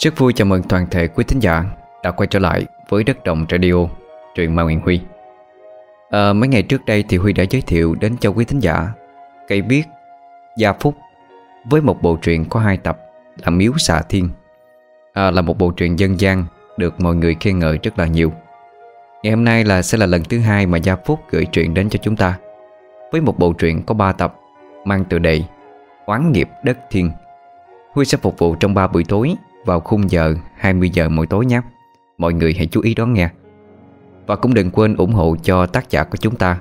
Rất vui chào mừng toàn thể quý thính giả đã quay trở lại với Đất Đồng Radio, truyện Ma Nguyễn Huy. À, mấy ngày trước đây thì Huy đã giới thiệu đến cho quý thính giả cây viết Gia Phúc với một bộ truyện có hai tập là Miếu Xà Thiên. À, là một bộ truyện dân gian được mọi người khen ngợi rất là nhiều. Ngày hôm nay là sẽ là lần thứ hai mà Gia Phúc gửi truyện đến cho chúng ta với một bộ truyện có 3 tập mang tựa đề Oán nghiệp đất thiên. Huy sẽ phục vụ trong 3 buổi tối vào khung giờ 20 giờ mỗi tối nhé. Mọi người hãy chú ý đón nghe. Và cũng đừng quên ủng hộ cho tác giả của chúng ta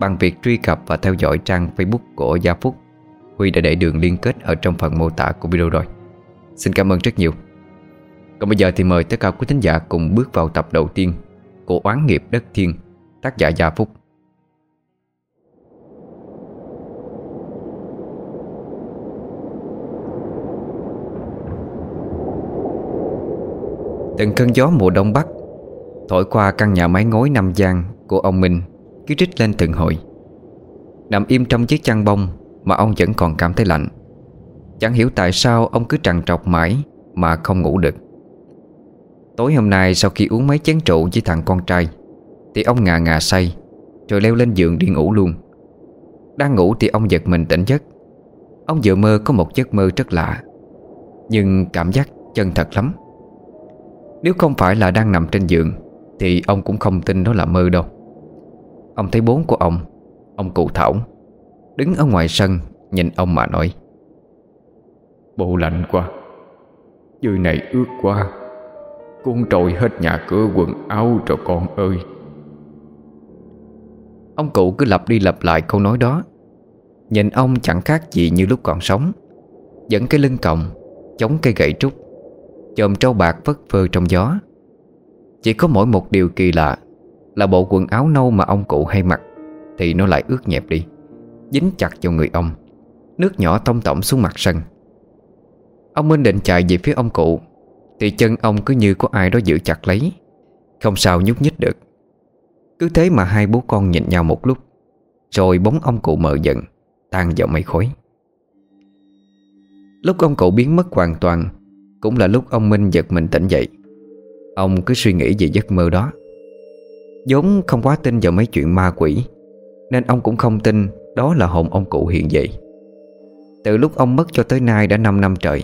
Bằng việc truy cập và theo dõi trang Facebook của Gia Phúc. Huy đã để đường liên kết ở trong phần mô tả của video rồi. Xin cảm ơn rất nhiều. Còn bây giờ thì mời tất cả quý thính giả cùng bước vào tập đầu tiên Của Oán nghiệp đất thiên Tác giả Gia Phúc. Từng cơn gió mùa đông bắc Thổi qua căn nhà mái ngói năm gian Của ông Minh, Cứ trích lên từng hồi. Nằm im trong chiếc chăn bông Mà ông vẫn còn cảm thấy lạnh. Chẳng hiểu tại sao ông cứ trằn trọc mãi Mà không ngủ được. Tối hôm nay sau khi uống mấy chén rượu với thằng con trai, Thì ông ngà ngà say, Rồi leo lên giường đi ngủ luôn. Đang ngủ thì ông giật mình tỉnh giấc. Ông vừa mơ có một giấc mơ rất lạ, Nhưng cảm giác chân thật lắm nếu không phải là đang nằm trên giường Thì ông cũng không tin đó là mơ đâu. Ông thấy bố của ông Ông cụ Thảo Đứng ở ngoài sân Nhìn ông mà nói. Bộ lạnh quá Dưới này ướt quá Cuốn trội hết nhà cửa quần áo rồi con ơi. Ông cụ cứ lặp đi lặp lại câu nói đó. Nhìn ông chẳng khác gì như lúc còn sống. Dẫn cái lưng còng Chống cây gậy trúc Chòm trâu bạc vất phơ trong gió. Chỉ có mỗi một điều kỳ lạ Là bộ quần áo nâu mà ông cụ hay mặc Thì nó lại ướt nhẹp đi, Dính chặt vào người ông. Nước nhỏ tông tổng xuống mặt sân. Ông Minh định chạy về phía ông cụ, Thì chân ông cứ như có ai đó giữ chặt lấy, Không sao nhúc nhích được. Cứ thế mà hai bố con nhìn nhau một lúc, Rồi bóng ông cụ mờ dần, Tan vào mây khói. Lúc ông cụ biến mất hoàn toàn cũng là lúc ông Minh giật mình tỉnh dậy. Ông cứ suy nghĩ về giấc mơ đó. Vốn không quá tin vào mấy chuyện ma quỷ, Nên ông cũng không tin Đó là hồn ông cụ hiện dậy Từ lúc ông mất cho tới nay đã 5 năm trời,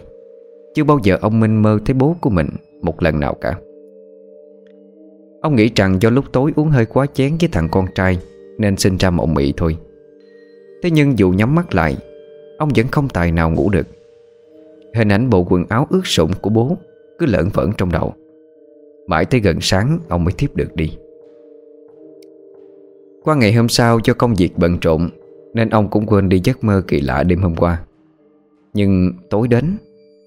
Chưa bao giờ ông Minh mơ thấy bố của mình Một lần nào cả. Ông nghĩ rằng do lúc tối uống hơi quá chén với thằng con trai Nên sinh ra mộng mị thôi. Thế nhưng dù nhắm mắt lại, Ông vẫn không tài nào ngủ được. Hình ảnh bộ quần áo ướt sũng của bố Cứ lợn vẩn trong đầu. Mãi tới gần sáng, ông mới tiếp được đi. Qua ngày hôm sau cho công việc bận rộn, Nên ông cũng quên đi giấc mơ kỳ lạ đêm hôm qua. Nhưng tối đến,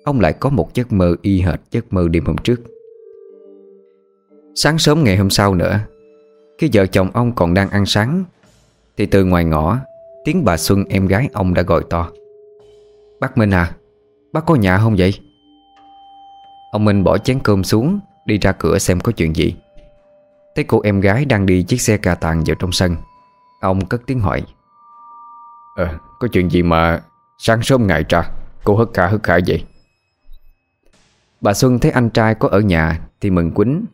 Ông lại có một giấc mơ y hệt giấc mơ đêm hôm trước. Sáng sớm ngày hôm sau nữa, Khi vợ chồng ông còn đang ăn sáng, Thì từ ngoài ngõ, Tiếng bà Xuân em gái ông đã gọi to. Bác Minh à Bác có nhà không vậy? Ông Minh bỏ chén cơm xuống Đi ra cửa xem có chuyện gì. Thấy cô em gái đang đi chiếc xe cà tàng vào trong sân Ông cất tiếng hỏi. Ờ có chuyện gì mà Sáng sớm ngày ra Cô hất khả hất khả vậy? Bà Xuân thấy anh trai có ở nhà Thì mừng quýnh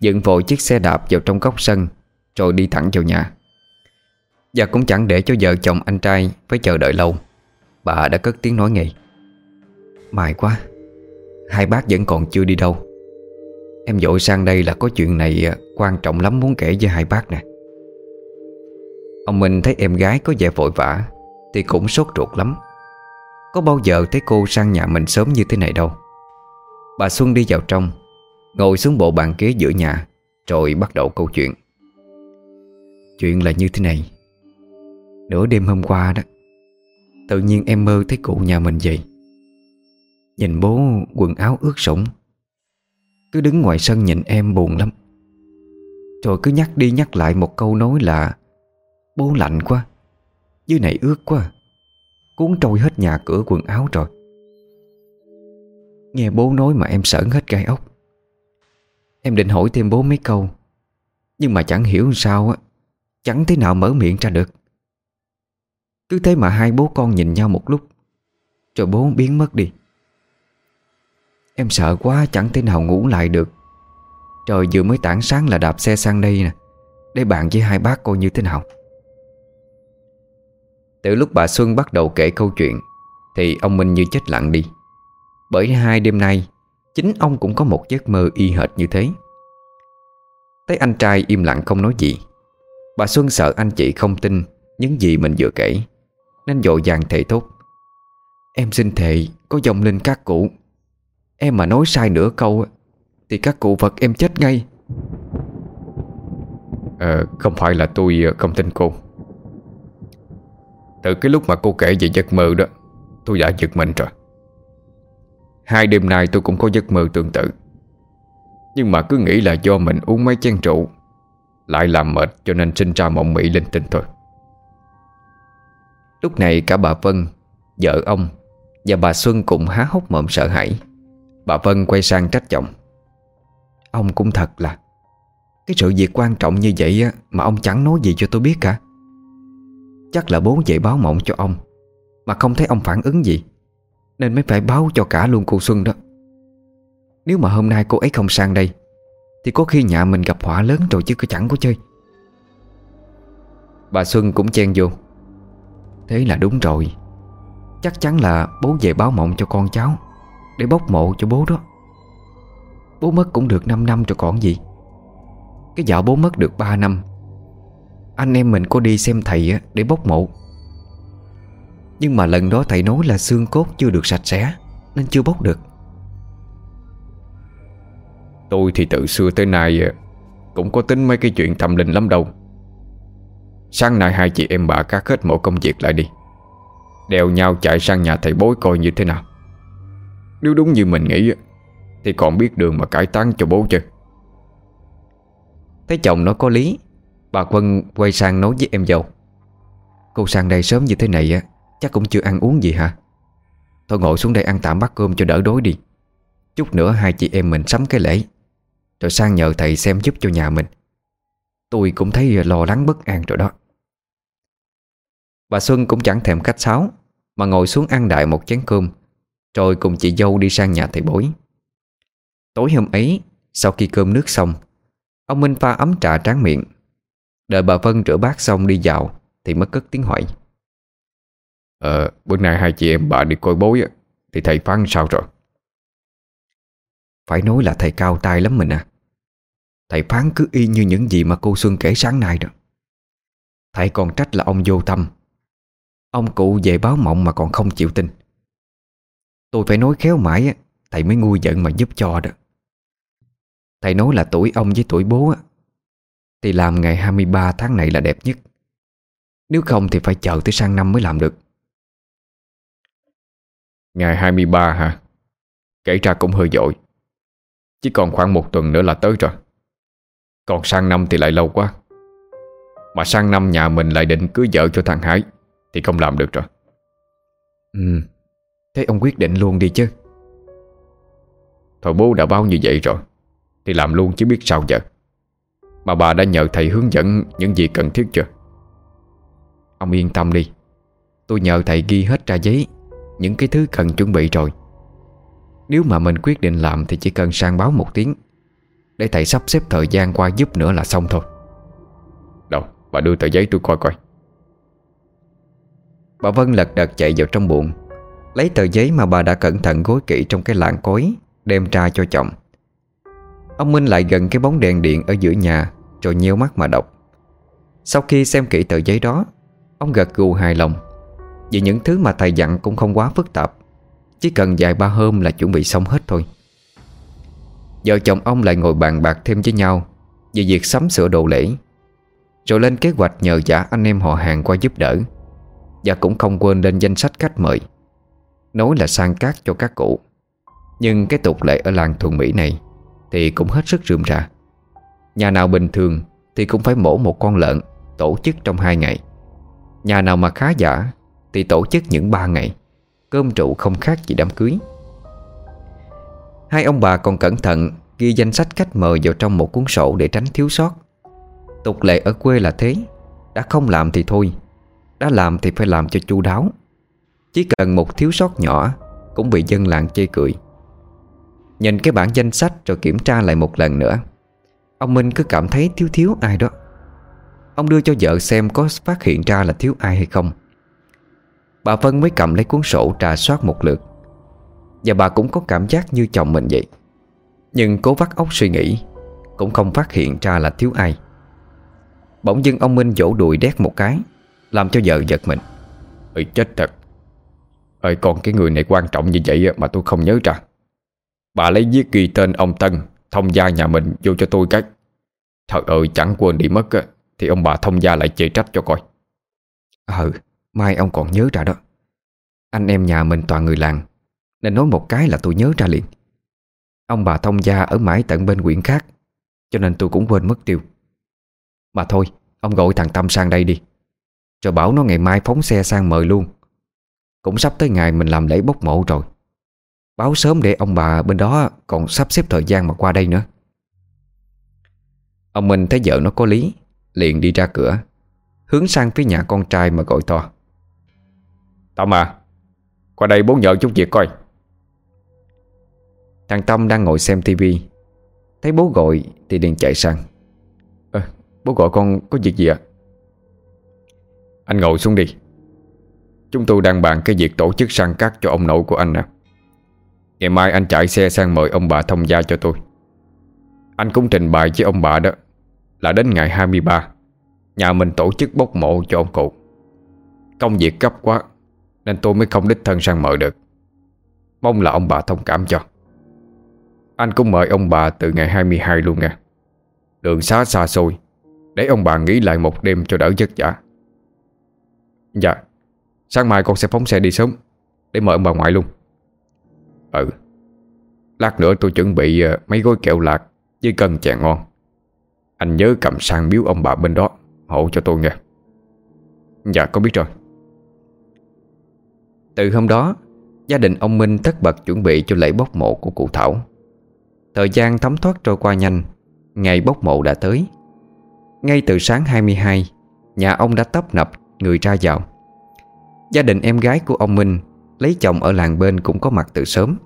Dựng vội chiếc xe đạp vào trong góc sân Rồi đi thẳng vào nhà. Và cũng chẳng để cho vợ chồng anh trai Phải chờ đợi lâu Bà đã cất tiếng nói ngay Mài quá. Hai bác vẫn còn chưa đi đâu. Em dội sang đây là có chuyện này à, Quan trọng lắm muốn kể với hai bác nè. Ông Minh thấy em gái có vẻ vội vã Thì cũng sốt ruột lắm. Có bao giờ thấy cô sang nhà mình sớm như thế này đâu. Bà Xuân đi vào trong, Ngồi xuống bộ bàn ghế giữa nhà, Rồi bắt đầu câu chuyện. Chuyện là như thế này. Nửa đêm hôm qua đó, Tự nhiên em mơ thấy cụ nhà mình vậy. Nhìn bố quần áo ướt sũng. Cứ đứng ngoài sân nhìn em buồn lắm. Rồi cứ nhắc đi nhắc lại một câu nói là, Bố lạnh quá, Dưới này ướt quá, Cuốn trôi hết nhà cửa quần áo rồi. Nghe bố nói mà em sởn hết gai ốc. Em định hỏi thêm bố mấy câu, Nhưng mà chẳng hiểu sao á, Chẳng thế nào mở miệng ra được. Cứ thế mà hai bố con nhìn nhau một lúc Rồi bố biến mất đi. Em sợ quá, chẳng thể nào ngủ lại được. Trời vừa mới tảng sáng là đạp xe sang đây nè. Để bạn với hai bác coi như thế nào? Từ lúc bà Xuân bắt đầu kể câu chuyện, Thì ông Minh như chết lặng đi. Bởi hai đêm nay, Chính ông cũng có một giấc mơ y hệt như thế. Thấy anh trai im lặng không nói gì, Bà Xuân sợ anh chị không tin Những gì mình vừa kể, Nên dội vàng thề thốt. Em xin thề, có dòng linh các cụ Em mà nói sai nửa câu Thì các cụ vật em chết ngay. À, Không phải là tôi ờ, không tin cô. Từ cái lúc mà cô kể về giấc mơ đó Tôi đã giật mình rồi. Hai đêm nay tôi cũng có giấc mơ tương tự. Nhưng mà cứ nghĩ là do mình uống mấy chén rượu Lại làm mệt cho nên sinh ra mộng mỹ linh tinh thôi. Lúc này cả bà Vân Vợ ông Và bà Xuân cũng há hốc mộm sợ hãi. Bà Vân quay sang trách chồng Ông cũng thật là Cái sự việc quan trọng như vậy á, Mà ông chẳng nói gì cho tôi biết cả. Chắc là bố dậy báo mộng cho ông Mà không thấy ông phản ứng gì Nên mới phải báo cho cả luôn cô Xuân đó. Nếu mà hôm nay cô ấy không sang đây Thì có khi nhà mình gặp họa lớn rồi chứ có chẳng có chơi. Bà Xuân cũng chen vô. Thế là đúng rồi. Chắc chắn là bố về báo mộng cho con cháu. Để bốc mộ cho bố đó. Bố mất cũng được 5 năm rồi còn gì. Cái dạo bố mất được 3 năm. Anh em mình có đi xem thầy để bốc mộ. Nhưng mà lần đó thầy nói là xương cốt chưa được sạch sẽ, Nên chưa bốc được. Tôi thì từ xưa tới nay Cũng có tính mấy cái chuyện tâm linh lắm đâu. Sáng nay hai chị em bà cá hết mọi công việc lại đi. Đèo nhau chạy sang nhà thầy bối coi như thế nào. Nếu đúng như mình nghĩ Thì còn biết đường mà cải tán cho bố chứ. Thấy chồng nó có lý, Bà Quân quay sang nói với em dâu. Cô sang đây sớm như thế này á, Chắc cũng chưa ăn uống gì hả? Thôi ngồi xuống đây ăn tạm bát cơm cho đỡ đói đi. Chút nữa hai chị em mình sắm cái lễ. Rồi sang nhờ thầy xem giúp cho nhà mình. Tôi cũng thấy lo lắng bất an rồi đó. Bà Xuân cũng chẳng thèm khách sáo, Mà ngồi xuống ăn đại một chén cơm. Rồi cùng chị dâu đi sang nhà thầy bối. Tối hôm ấy Sau khi cơm nước xong Ông Minh pha ấm trà tráng miệng. Đợi bà Vân rửa bát xong đi vào Thì mới cất tiếng hỏi. Ờ, bữa nay hai chị em bà đi coi bối Thì thầy phán sao rồi? Phải nói là thầy cao tay lắm mình à. Thầy phán cứ y như những gì mà cô Xuân kể sáng nay đó. Thầy còn trách là ông vô tâm. Ông cụ về báo mộng mà còn không chịu tin Tôi phải nói khéo mãi Thầy mới ngu giận mà giúp cho đó. Thầy nói là tuổi ông với tuổi bố Thì làm ngày 23 tháng này là đẹp nhất. Nếu không thì phải chờ tới sang năm mới làm được. Ngày 23 hả? Kể ra cũng hơi dội. Chỉ còn khoảng một tuần nữa là tới rồi. Còn sang năm thì lại lâu quá. Mà sang năm nhà mình lại định cưới vợ cho thằng Hải Thì không làm được rồi. Ừ Thế ông quyết định luôn đi chứ? Thôi bố đã báo như vậy rồi Thì làm luôn chứ biết sao giờ. Mà bà đã nhờ thầy hướng dẫn Những gì cần thiết chưa? Ông yên tâm đi Tôi nhờ thầy ghi hết ra giấy Những cái thứ cần chuẩn bị rồi. Nếu mà mình quyết định làm Thì chỉ cần sang báo một tiếng Để thầy sắp xếp thời gian qua giúp nữa là xong thôi. Đâu bà đưa tờ giấy tôi coi coi. Bà Vân lật đật chạy vào trong buồng Lấy tờ giấy mà bà đã cẩn thận gối kỹ trong cái lạng cối, Đem ra cho chồng. Ông Minh lại gần cái bóng đèn điện ở giữa nhà, Rồi nheo mắt mà đọc. Sau khi xem kỹ tờ giấy đó, Ông gật gù hài lòng. Vì những thứ mà thầy dặn cũng không quá phức tạp, Chỉ cần vài ba hôm là chuẩn bị xong hết thôi. Vợ chồng ông lại ngồi bàn bạc thêm với nhau Về việc sắm sửa đồ lễ, Rồi lên kế hoạch nhờ giả anh em họ hàng qua giúp đỡ, Và cũng không quên lên danh sách khách mời. Nói là sang cát cho các cụ. Nhưng cái tục lệ ở làng thuần Mỹ này Thì cũng hết sức rườm rà. Nhà nào bình thường Thì cũng phải mổ một con lợn Tổ chức trong hai ngày. Nhà nào mà khá giả Thì tổ chức những ba ngày. Cơm trụ không khác gì đám cưới. Hai ông bà còn cẩn thận Ghi danh sách khách mời vào trong một cuốn sổ Để tránh thiếu sót. Tục lệ ở quê là thế, Đã không làm thì thôi, Đã làm thì phải làm cho chu đáo. Chỉ cần một thiếu sót nhỏ Cũng bị dân làng chê cười. Nhìn cái bản danh sách rồi kiểm tra lại một lần nữa, Ông Minh cứ cảm thấy thiếu thiếu ai đó. Ông đưa cho vợ xem có phát hiện ra là thiếu ai hay không. Bà Vân mới cầm lấy cuốn sổ trà soát một lượt. Và bà cũng có cảm giác như chồng mình vậy. Nhưng cố vắt óc suy nghĩ, Cũng không phát hiện ra là thiếu ai. Bỗng dưng ông Minh vỗ đùi đét một cái, Làm cho vợ giật mình. Ơi chết thật Ơi, còn cái người này quan trọng như vậy mà tôi không nhớ ra. Bà lấy viết ghi tên ông Tân, Thông gia nhà mình vô cho tôi cái. Thật ơi, chẳng quên đi mất Thì ông bà thông gia lại chê trách cho coi. Ừ Mai ông còn nhớ ra đó. Anh em nhà mình toàn người làng, Nên nói một cái là tôi nhớ ra liền. Ông bà thông gia ở mãi tận bên quyển khác, Cho nên tôi cũng quên mất tiêu. Mà thôi, Ông gọi thằng Tâm sang đây đi. Rồi bảo nó ngày mai phóng xe sang mời luôn. Cũng sắp tới ngày mình làm lễ bốc mộ rồi. Báo sớm để ông bà bên đó Còn sắp xếp thời gian mà qua đây nữa. Ông Minh thấy vợ nó có lý Liền đi ra cửa Hướng sang phía nhà con trai mà gọi to. Tâm à Qua đây bố nhờ chút việc coi. Thằng Tâm đang ngồi xem tivi Thấy bố gọi thì liền chạy sang. À, Bố gọi con có việc gì ạ? Anh ngồi xuống đi Chúng tôi đang bàn cái việc tổ chức săn cắt cho ông nội của anh nè. Ngày mai anh chạy xe sang mời ông bà thông gia cho tôi. Anh cũng trình bày với ông bà đó Là đến ngày 23 Nhà mình tổ chức bốc mộ cho ông cụ. Công việc gấp quá, Nên tôi mới không đích thân sang mời được. Mong là ông bà thông cảm cho. Anh cũng mời ông bà từ ngày 22 luôn nha. Đường xá xa xôi, Để ông bà nghỉ lại một đêm cho đỡ vất vả. Dạ. Sáng mai con sẽ phóng xe đi sớm, Để mời ông bà ngoại luôn. Ừ. Lát nữa tôi chuẩn bị ờ, mấy gói kẹo lạc Với cân chè ngon. Anh nhớ cầm sang biếu ông bà bên đó, Hộ cho tôi nghe. Dạ con biết rồi. Từ hôm đó, Gia đình ông Minh tất bật chuẩn bị cho lễ bốc mộ của cụ Thảo. Thời gian thấm thoát trôi qua nhanh, Ngày bốc mộ đã tới. Ngay từ sáng 22 Nhà ông đã tấp nập, người ra vào. Gia đình em gái của ông Minh Lấy chồng ở làng bên cũng có mặt từ sớm.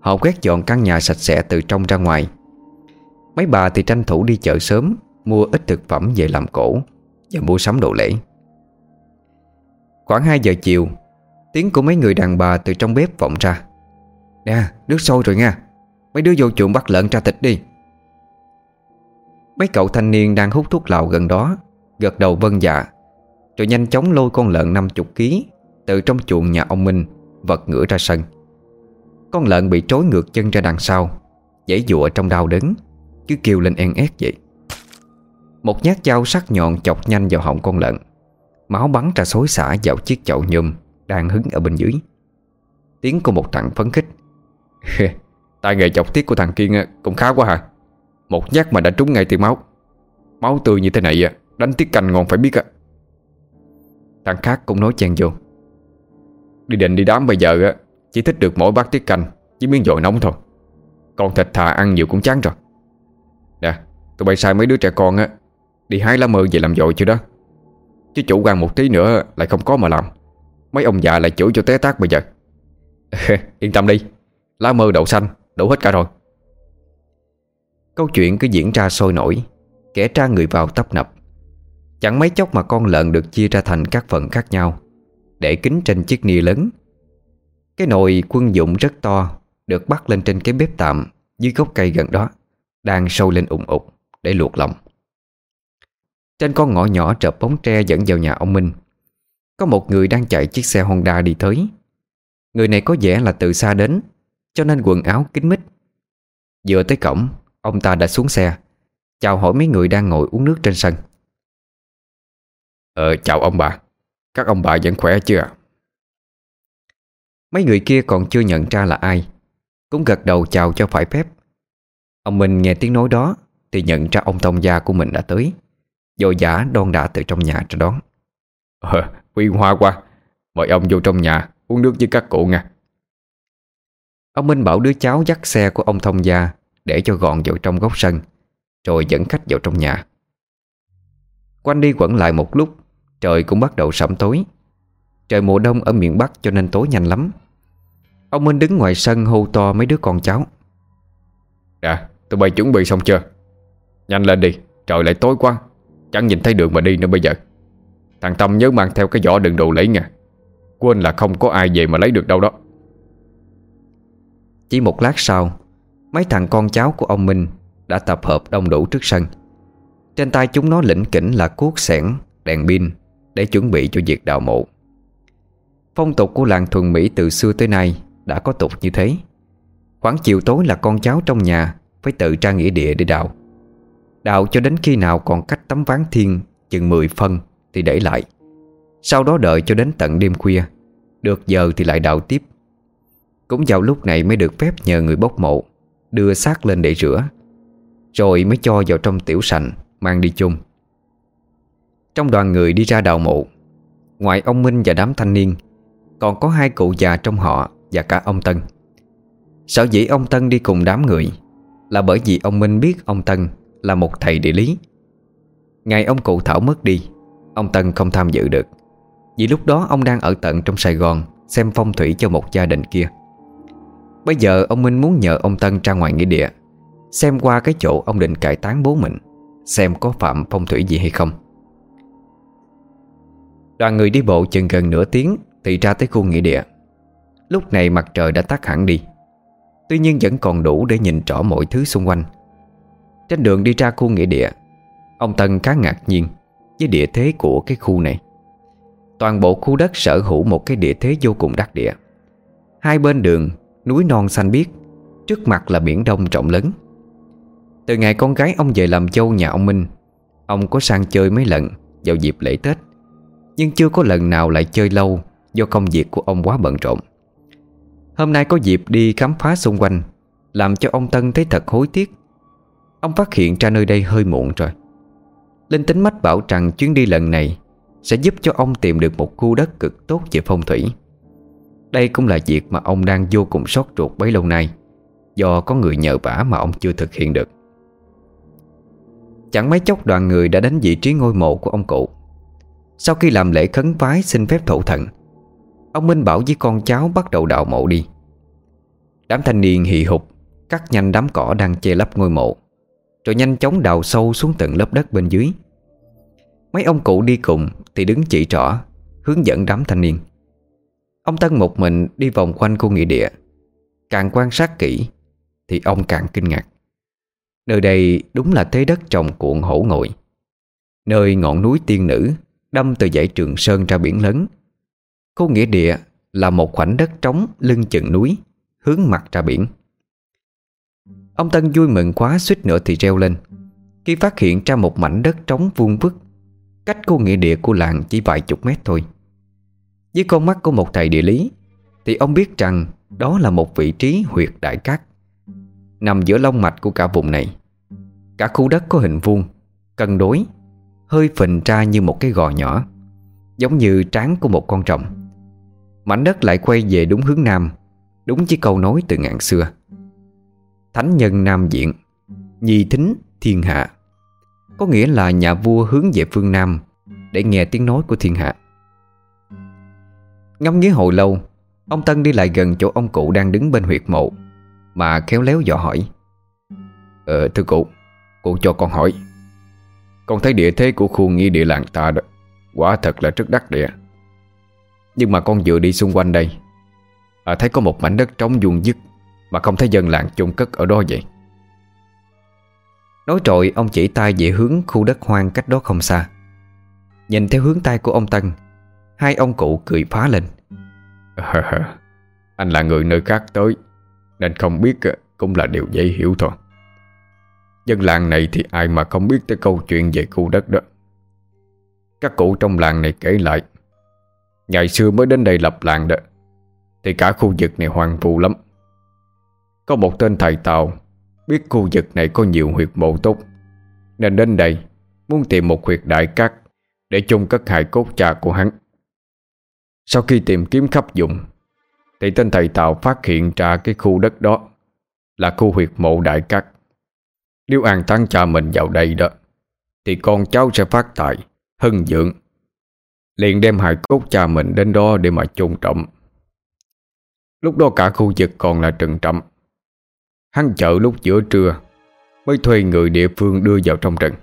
Họ quét dọn căn nhà sạch sẽ từ trong ra ngoài. Mấy bà thì tranh thủ đi chợ sớm, Mua ít thực phẩm về làm cổ Và mua sắm đồ lễ. Khoảng 2 giờ chiều, Tiếng của mấy người đàn bà từ trong bếp vọng ra. Nè, nước sôi rồi nha. Mấy đứa vô chuộng bắt lợn ra thịt đi. Mấy cậu thanh niên đang hút thuốc lào gần đó, Gật đầu vân dạ Rồi nhanh chóng lôi con lợn 50 kg từ trong chuồng nhà ông Minh, Vật ngửa ra sân. Con lợn bị trối ngược chân ra đằng sau, Dãy dụa trong đau đớn, Cứ kêu lên en ét vậy. Một nhát dao sắc nhọn chọc nhanh vào họng con lợn, Máu bắn ra xối xả vào chiếc chậu nhôm Đang hứng ở bên dưới. Tiếng của một thằng phấn khích. Tài nghề chọc tiết của thằng Kiên cũng khá quá hả? Một nhát mà đã trúng ngay từ máu. Máu tươi như thế này Đánh tiết canh ngon phải biết á. Thằng khác cũng nói chen vô. Đi định đi đám bây giờ á, Chỉ thích được mỗi bát tiết canh Với miếng dội nóng thôi. Còn thịt thà ăn nhiều cũng chán rồi. Nè, tụi bay sai mấy đứa trẻ con á, Đi hái lá mơ về làm dội chưa đó. Chứ chủ quan một tí nữa Lại không có mà làm. Mấy ông già lại chửi cho té tác bây giờ. Yên tâm đi, Lá mơ đậu xanh, đủ hết cả rồi. Câu chuyện cứ diễn ra sôi nổi, Kẻ tra người vào tấp nập. Chẳng mấy chốc mà con lợn được chia ra thành các phần khác nhau. Để kính trên chiếc nia lớn. Cái nồi quân dụng rất to, Được bắt lên trên cái bếp tạm Dưới gốc cây gần đó, Đang sôi lên ủng ục để luộc lòng. Trên con ngõ nhỏ trợp bóng tre dẫn vào nhà ông Minh. Có một người đang chạy chiếc xe Honda đi tới. Người này có vẻ là từ xa đến, Cho nên quần áo kín mít. Vừa tới cổng, Ông ta đã xuống xe, Chào hỏi mấy người đang ngồi uống nước trên sân. Ờ chào ông bà. Các ông bà vẫn khỏe chưa Mấy người kia còn chưa nhận ra là ai Cũng gật đầu chào cho phải phép. Ông Minh nghe tiếng nói đó Thì nhận ra ông thông gia của mình đã tới Dội giả đon đả từ trong nhà ra đón. Ờ quy hoa quá. Mời ông vô trong nhà uống nước với các cụ nha. Ông Minh bảo đứa cháu dắt xe của ông thông gia Để cho gọn vào trong góc sân Rồi dẫn khách vào trong nhà. Quanh đi quẩn lại một lúc Trời cũng bắt đầu sẩm tối. Trời mùa đông ở miền Bắc cho nên tối nhanh lắm. Ông Minh đứng ngoài sân hô to mấy đứa con cháu. Dạ tụi bay chuẩn bị xong chưa? Nhanh lên đi Trời lại tối quá. Chẳng nhìn thấy đường mà đi nữa bây giờ. Thằng Tâm nhớ mang theo cái giỏ đựng đồ lấy nha. Quên là không có ai về mà lấy được đâu đó. Chỉ một lát sau Mấy thằng con cháu của ông Minh Đã tập hợp đông đủ trước sân. Trên tay chúng nó lĩnh kỉnh là cuốc sẻn Đèn pin để chuẩn bị cho việc đào mộ. Phong tục của làng thuần Mỹ từ xưa tới nay Đã có tục như thế. Khoảng chiều tối là con cháu trong nhà Phải tự ra nghĩa địa để đào. Đào cho đến khi nào còn cách tấm ván thiên Chừng 10 phân Thì để lại. Sau đó đợi cho đến tận đêm khuya, Được giờ thì lại đào tiếp. Cũng vào lúc này mới được phép nhờ người bốc mộ, Đưa xác lên để rửa, Rồi mới cho vào trong tiểu sành Mang đi chung trong đoàn người đi ra đào mộ, Ngoài ông Minh và đám thanh niên, Còn có hai cụ già trong họ Và cả ông Tân. Sở dĩ ông Tân đi cùng đám người Là bởi vì ông Minh biết ông Tân Là một thầy địa lý. Ngày ông cụ Thảo mất đi, Ông Tân không tham dự được, Vì lúc đó ông đang ở tận trong Sài Gòn Xem phong thủy cho một gia đình kia. Bây giờ ông Minh muốn nhờ ông Tân ra ngoài nghĩa địa, Xem qua cái chỗ ông định cải tán bố mình, Xem có phạm phong thủy gì hay không. Đoàn người đi bộ chừng gần nửa tiếng Thì ra tới khu nghỉ địa. Lúc này mặt trời đã tắt hẳn đi. Tuy nhiên vẫn còn đủ để nhìn rõ mọi thứ xung quanh. Trên đường đi ra khu nghĩa địa, Ông Tân khá ngạc nhiên Với địa thế của cái khu này. Toàn bộ khu đất sở hữu một cái địa thế vô cùng đắc địa. Hai bên đường, Núi non xanh biếc, Trước mặt là biển đông rộng lớn. Từ ngày con gái ông về làm dâu nhà ông Minh, Ông có sang chơi mấy lần Vào dịp lễ Tết. Nhưng chưa có lần nào lại chơi lâu Do công việc của ông quá bận rộn. Hôm nay có dịp đi khám phá xung quanh, Làm cho ông Tân thấy thật hối tiếc. Ông phát hiện ra nơi đây hơi muộn rồi. Linh tính mách bảo rằng chuyến đi lần này Sẽ giúp cho ông tìm được một khu đất cực tốt về phong thủy. Đây cũng là việc mà ông đang vô cùng sốt ruột bấy lâu nay, Do có người nhờ vả mà ông chưa thực hiện được. Chẳng mấy chốc đoàn người đã đến vị trí ngôi mộ của ông cụ. Sau khi làm lễ khấn vái, xin phép thổ thần. Ông Minh Bảo với con cháu bắt đầu đào mộ đi. Đám thanh niên hì hục, Cắt nhanh đám cỏ đang che lấp ngôi mộ, Rồi nhanh chóng đào sâu xuống tận lớp đất bên dưới. Mấy ông cụ đi cùng Thì đứng chỉ trỏ, Hướng dẫn đám thanh niên. Ông Tân một mình đi vòng quanh khu nghĩa địa. Càng quan sát kỹ Thì ông càng kinh ngạc. Nơi đây đúng là thế đất trồng cuộn hổ ngồi, Nơi ngọn núi tiên nữ Đâm từ dãy trường sơn ra biển lớn. Khu nghĩa địa là một khoảnh đất trống lưng chừng núi, Hướng mặt ra biển. Ông Tân vui mừng quá suýt nữa thì reo lên. Khi phát hiện ra một mảnh đất trống vuông vức, Cách khu nghĩa địa của làng chỉ vài chục mét thôi. Với con mắt của một thầy địa lý, Thì ông biết rằng Đó là một vị trí huyệt đại cát. Nằm giữa long mạch của cả vùng này, Cả khu đất có hình vuông, Cân đối Hơi phình ra như một cái gò nhỏ, Giống như trán của một con rồng. Mảnh đất lại quay về đúng hướng nam, Đúng chỉ câu nói từ ngàn xưa. Thánh nhân nam diện Nhi thính thiên hạ. Có nghĩa là nhà vua hướng về phương Nam Để nghe tiếng nói của thiên hạ. Ngắm nghía hồi lâu, Ông Tân đi lại gần chỗ ông cụ đang đứng bên huyệt mộ, Mà khéo léo dò hỏi. Ờ thưa cụ Cụ cho con hỏi con thấy địa thế của khu nghi địa làng ta đó Quả thật là rất đắc địa. Nhưng mà con vừa đi xung quanh đây à, Thấy có một mảnh đất trống vuông dứt Mà không thấy dân làng chôn cất ở đó vậy. Nói rồi ông chỉ tay về hướng khu đất hoang cách đó không xa. Nhìn theo hướng tay của ông Tân Hai ông cụ cười phá lên. Anh là người nơi khác tới Nên không biết à, cũng là điều dễ hiểu thôi. Dân làng này thì ai mà không biết tới câu chuyện về khu đất đó. Các cụ trong làng này kể lại Ngày xưa mới đến đây lập làng đó Thì cả khu vực này hoang vu lắm. Có một tên thầy Tàu Biết khu vực này có nhiều huyệt mộ tốt Nên đến đây Muốn tìm một huyệt đại cát Để chung cất hài cốt cha của hắn. Sau khi tìm kiếm khắp dụng, Thì tên thầy Tàu phát hiện ra cái khu đất đó Là khu huyệt mộ đại cát. Nếu an thắng cha mình vào đây đó, Thì con cháu sẽ phát tài, Hưng dưỡng. Liền đem hài cốt cha mình đến đó để mà chôn trọng Lúc đó cả khu vực còn là trừng trầm. Hắn chợ lúc giữa trưa, Mới thuê người địa phương đưa vào trong rừng.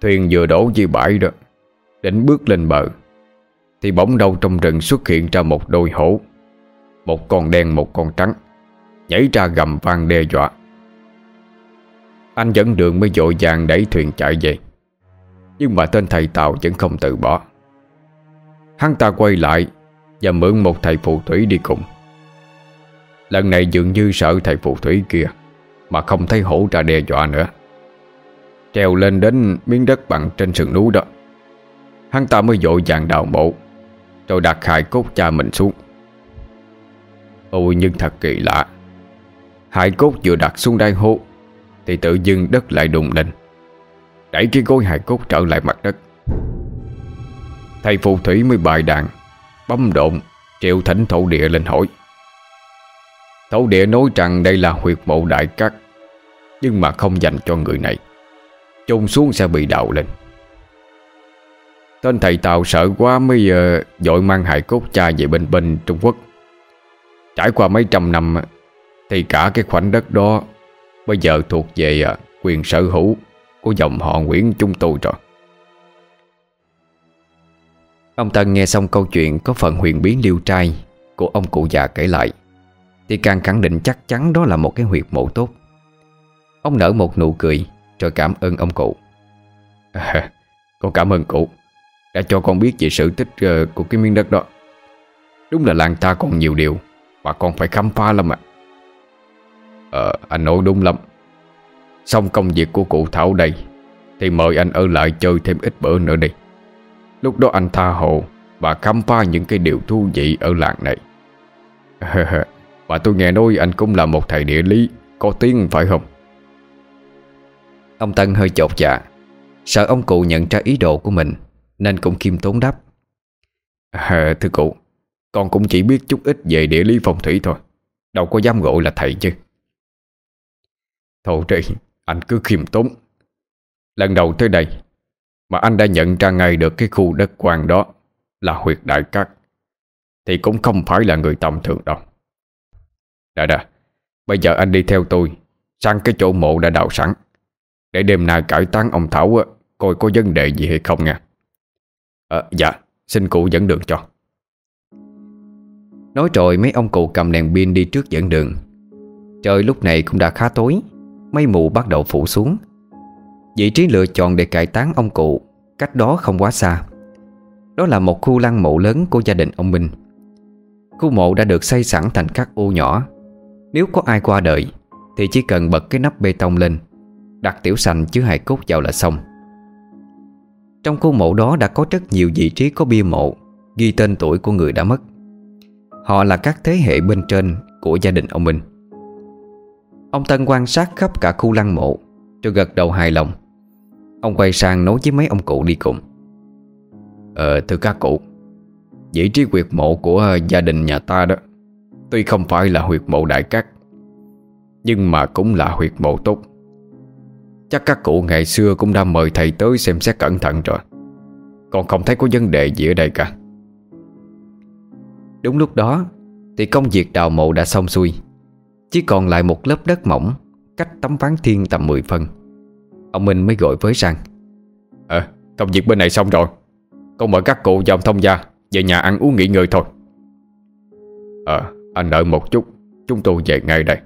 Thuyền vừa đổ dưới bãi đó, Định bước lên bờ, Thì bỗng đâu trong rừng xuất hiện ra một đôi hổ. Một con đen, một con trắng, Nhảy ra gầm vang đe dọa. Anh dẫn đường mới dội vàng đẩy thuyền chạy về. Nhưng mà tên thầy Tàu vẫn không từ bỏ. Hắn ta quay lại Và mượn một thầy phù thủy đi cùng. Lần này dường như sợ thầy phù thủy kia Mà không thấy hổ ra đe dọa nữa. Treo lên đến miếng đất bằng trên sườn núi đó. Hắn ta mới dội vàng đào mộ, Rồi đặt hài cốt cha mình xuống. Ôi, nhưng thật kỳ lạ. Hải cốt vừa đặt xuống đai hố thì tự dưng đất lại đùng lên. Đẩy cái gối hài cốt trở lại mặt đất. Thầy phù thủy mới bài đàn Bấm độn Triệu thỉnh thổ địa lên hỏi. Thổ địa nói rằng đây là huyệt mộ đại cát Nhưng mà không dành cho người này. Chôn xuống sẽ bị đào lên. Tên thầy Tàu sợ quá mới uh, dội mang hài cốt cha về bên bên Trung Quốc. Trải qua mấy trăm năm Thì cả cái khoảnh đất đó Bây giờ thuộc về à, quyền sở hữu Của dòng họ Nguyễn chúng tôi rồi. Ông Tân nghe xong câu chuyện Có phần huyền biến liêu trai Của ông cụ già kể lại Thì càng khẳng định chắc chắn đó là một cái huyệt mộ tốt. Ông nở một nụ cười Rồi cảm ơn ông cụ. À, Con cảm ơn cụ Đã cho con biết về sự tích uh, của cái miếng đất đó. Đúng là làng ta còn nhiều điều Mà con phải khám phá lắm ạ. Ờ anh nói đúng lắm. Xong công việc của cụ Thảo đây Thì mời anh ở lại chơi thêm ít bữa nữa đi. Lúc đó anh tha hồ Và khám phá những cái điều thú vị ở làng này. Và tôi nghe nói anh cũng là một thầy địa lý Có tiếng phải không? Ông Tân hơi chột dạ. Sợ ông cụ nhận ra ý đồ của mình Nên cũng khiêm tốn đáp. À, Thưa cụ Con cũng chỉ biết chút ít về địa lý phong thủy thôi. Đâu có dám gọi là thầy chứ Thôi trì Anh cứ khiêm tốn. Lần đầu tới đây Mà anh đã nhận ra ngay được cái khu đất quan đó Là huyệt đại cát Thì cũng không phải là người tầm thường đâu. Đã đã Bây giờ anh đi theo tôi Sang cái chỗ mộ đã đào sẵn để đêm nay cải tán ông Thảo Coi có vấn đề gì hay không nha. À, Dạ Xin cụ dẫn đường cho. Nói rồi mấy ông cụ cầm đèn pin đi trước dẫn đường. Trời lúc này cũng đã khá tối. Mây mù bắt đầu phủ xuống. Vị trí lựa chọn để cải tán ông cụ Cách đó không quá xa. Đó là một khu lăng mộ lớn của gia đình ông Minh. Khu mộ đã được xây sẵn thành các ô nhỏ. Nếu có ai qua đời Thì chỉ cần bật cái nắp bê tông lên, Đặt tiểu sành chứa hài cốt vào là xong. Trong khu mộ đó đã có rất nhiều vị trí có bia mộ, Ghi tên tuổi của người đã mất. Họ là các thế hệ bên trên Của gia đình ông Minh. Ông Tân quan sát khắp cả khu lăng mộ, Rồi gật đầu hài lòng. Ông quay sang nói với mấy ông cụ đi cùng. Ờ thưa các cụ, Vị trí huyệt mộ của ờ, gia đình nhà ta đó, Tuy không phải là huyệt mộ đại cát, Nhưng mà cũng là huyệt mộ tốt. Chắc các cụ ngày xưa cũng đã mời thầy tới xem xét cẩn thận rồi. Còn không thấy có vấn đề gì ở đây cả. Đúng lúc đó, Thì công việc đào mộ đã xong xuôi. Chỉ còn lại một lớp đất mỏng Cách tấm ván thiên tầm 10 phân Ông Minh mới gọi với rằng Ờ công việc bên này xong rồi. Con mời các cụ và ông thông gia Về nhà ăn uống nghỉ ngơi thôi. Ờ anh đợi một chút Chúng tôi về ngay đây.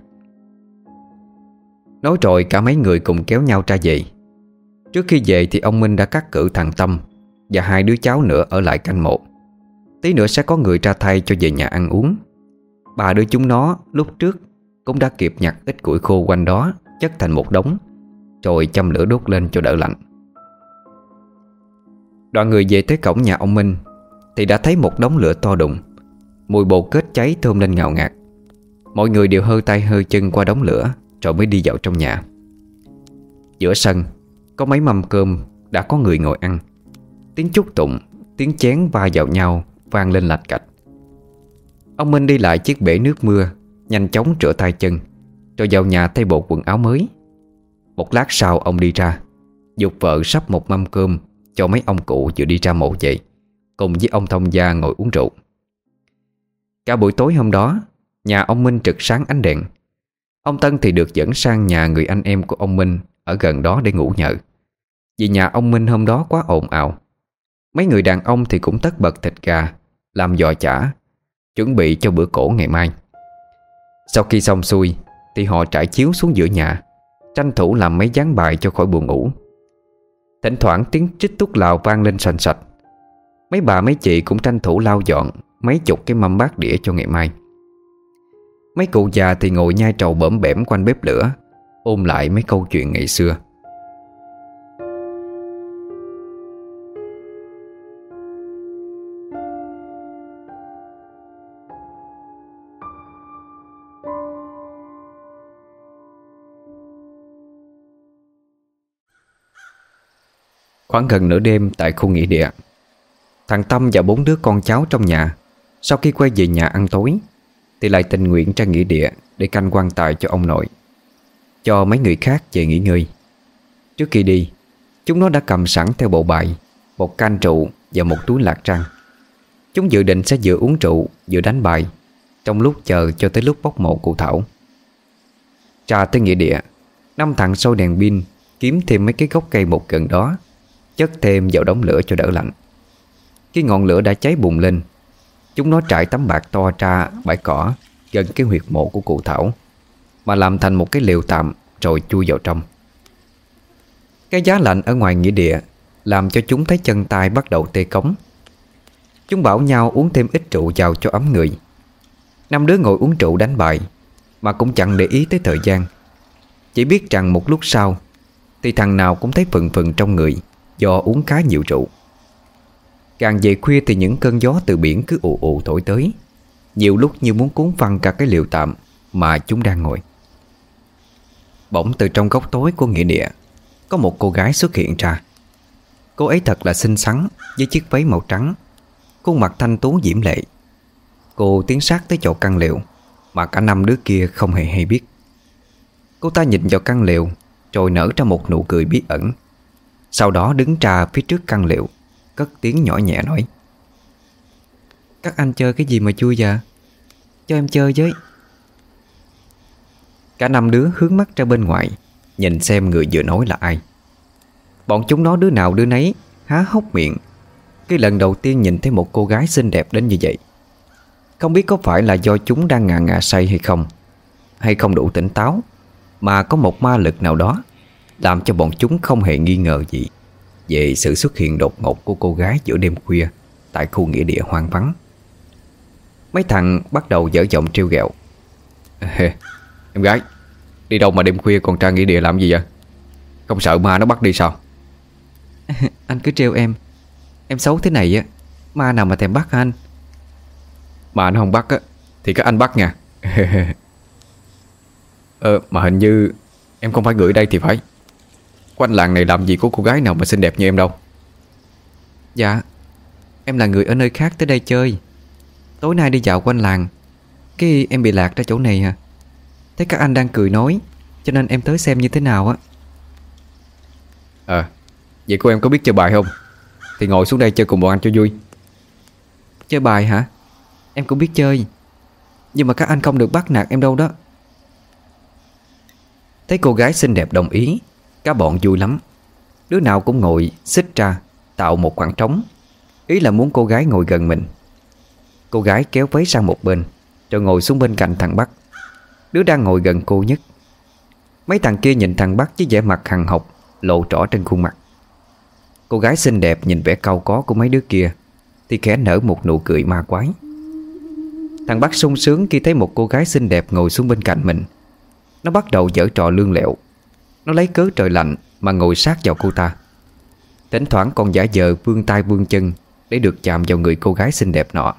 Nói rồi cả mấy người cùng kéo nhau ra về. Trước khi về thì ông Minh đã cắt cử thằng Tâm Và hai đứa cháu nữa ở lại canh mộ. Tí nữa sẽ có người ra thay cho về nhà ăn uống. Ba đứa chúng nó lúc trước cũng đã kịp nhặt ít củi khô quanh đó, Chất thành một đống, Rồi châm lửa đốt lên cho đỡ lạnh. Đoàn người về tới cổng nhà ông Minh, Thì đã thấy một đống lửa to đùng. Mùi bột kết cháy thơm lên ngào ngạt. Mọi người đều hơi tay hơi chân qua đống lửa, rồi mới đi vào trong nhà. Giữa sân, Có mấy mâm cơm Đã có người ngồi ăn. Tiếng chúc tụng, Tiếng chén va vào nhau, Vang lên lạch cạch. Ông Minh đi lại chiếc bể nước mưa Nhanh chóng rửa tay chân, Rồi vào nhà thay bộ quần áo mới. Một lát sau, ông đi ra. Dục vợ sắp một mâm cơm Cho mấy ông cụ vừa đi ra mộ vậy Cùng với ông thông gia ngồi uống rượu. Cả buổi tối hôm đó, Nhà ông Minh trực sáng ánh đèn. Ông Tân thì được dẫn sang nhà người anh em của ông Minh Ở gần đó để ngủ nhờ. Vì nhà ông Minh hôm đó quá ồn ào. Mấy người đàn ông thì cũng tất bật thịt gà, Làm giò chả, Chuẩn bị cho bữa cổ ngày mai. Sau khi xong xuôi, Thì họ trải chiếu xuống giữa nhà, Tranh thủ làm mấy gián bài cho khỏi buồn ngủ. Thỉnh thoảng tiếng trích túc lào vang lên sành sạch. Mấy bà mấy chị cũng tranh thủ lau dọn Mấy chục cái mâm bát đĩa cho ngày mai. Mấy cụ già thì ngồi nhai trầu bẩm bẻm quanh bếp lửa, Ôm lại mấy câu chuyện ngày xưa. Khoảng gần nửa đêm tại khu nghỉ địa, Thằng Tâm và bốn đứa con cháu trong nhà, Sau khi quay về nhà ăn tối, Thì lại tình nguyện ra nghỉ địa Để canh quan tài cho ông nội, Cho mấy người khác về nghỉ ngơi. Trước khi đi, Chúng nó đã cầm sẵn theo bộ bài, Một can trụ và một túi lạc trăng. Chúng dự định sẽ vừa uống rượu Vừa đánh bài, Trong lúc chờ cho tới lúc bốc mộ cụ Thảo. Trà tới nghĩa địa, Năm thằng sâu đèn pin Kiếm thêm mấy cái gốc cây một gần đó Chất thêm vào đống lửa cho đỡ lạnh. Khi ngọn lửa đã cháy bùng lên. Chúng nó trải tấm bạc to ra bãi cỏ Gần cái huyệt mộ của cụ Thảo, Mà làm thành một cái liều tạm Rồi chui vào trong. Cái giá lạnh ở ngoài nghĩa địa Làm cho chúng thấy chân tay bắt đầu tê cống. Chúng bảo nhau uống thêm ít rượu vào cho ấm người. Năm đứa ngồi uống rượu đánh bài Mà cũng chẳng để ý tới thời gian. Chỉ biết rằng một lúc sau, Thì thằng nào cũng thấy phừng phừng trong người. Do uống khá nhiều rượu. Càng về khuya thì những cơn gió từ biển cứ ù ù thổi tới. Nhiều lúc như muốn cuốn phăng cả cái liều tạm Mà chúng đang ngồi. Bỗng từ trong góc tối của nghĩa địa, Có một cô gái xuất hiện ra. Cô ấy thật là xinh xắn, Với chiếc váy màu trắng, Khuôn mặt thanh tú diễm lệ. Cô tiến sát tới chỗ căn liệu Mà cả năm đứa kia không hề hay biết. Cô ta nhìn vào căn liệu Rồi nở ra một nụ cười bí ẩn sau đó đứng trà phía trước căn liệu. Cất tiếng nhỏ nhẹ nói. Các anh chơi cái gì mà chui vậy? Cho em chơi với. Cả năm đứa hướng mắt ra bên ngoài, Nhìn xem người vừa nói là ai. Bọn chúng nó đứa nào đứa nấy, Há hốc miệng. Cái lần đầu tiên nhìn thấy một cô gái xinh đẹp đến như vậy. Không biết có phải là do chúng đang ngà ngà say hay không Hay không đủ tỉnh táo, Mà có một ma lực nào đó làm cho bọn chúng không hề nghi ngờ gì Về sự xuất hiện đột ngột của cô gái giữa đêm khuya Tại khu nghĩa địa hoang vắng. Mấy thằng bắt đầu dở giọng trêu ghẹo. Em gái Đi đâu mà đêm khuya còn ra nghĩa địa làm gì vậy? Không sợ ma nó bắt đi sao? Anh cứ trêu em. Em xấu thế này á Ma nào mà thèm bắt anh? Mà anh không bắt á Thì các anh bắt nha. Ờ mà hình như Em không phải gửi đây thì phải Quanh làng này làm gì có cô gái nào mà xinh đẹp như em đâu. Dạ Em là người ở nơi khác tới đây chơi. Tối nay đi dạo quanh làng Cái em bị lạc ra chỗ này à. Thấy các anh đang cười nói Cho nên em tới xem như thế nào á. Ờ Vậy cô em có biết chơi bài không? Thì ngồi xuống đây chơi cùng bọn anh cho vui. Chơi bài hả? Em cũng biết chơi. Nhưng mà các anh không được bắt nạt em đâu đó. Thấy cô gái xinh đẹp đồng ý Cả bọn vui lắm. Đứa nào cũng ngồi, xích ra, Tạo một khoảng trống. Ý là muốn cô gái ngồi gần mình. Cô gái kéo váy sang một bên, Rồi ngồi xuống bên cạnh thằng Bắc. Đứa đang ngồi gần cô nhất. Mấy thằng kia nhìn thằng Bắc với vẻ mặt hằng học, Lộ rõ trên khuôn mặt. Cô gái xinh đẹp nhìn vẻ cau có của mấy đứa kia, Thì khẽ nở một nụ cười ma quái. Thằng Bắc sung sướng khi thấy một cô gái xinh đẹp ngồi xuống bên cạnh mình. Nó bắt đầu dở trò lương lẹo nó lấy cớ trời lạnh Mà ngồi sát vào cô ta. Thỉnh thoảng còn giả vờ vươn tay vươn chân Để được chạm vào người cô gái xinh đẹp nọ.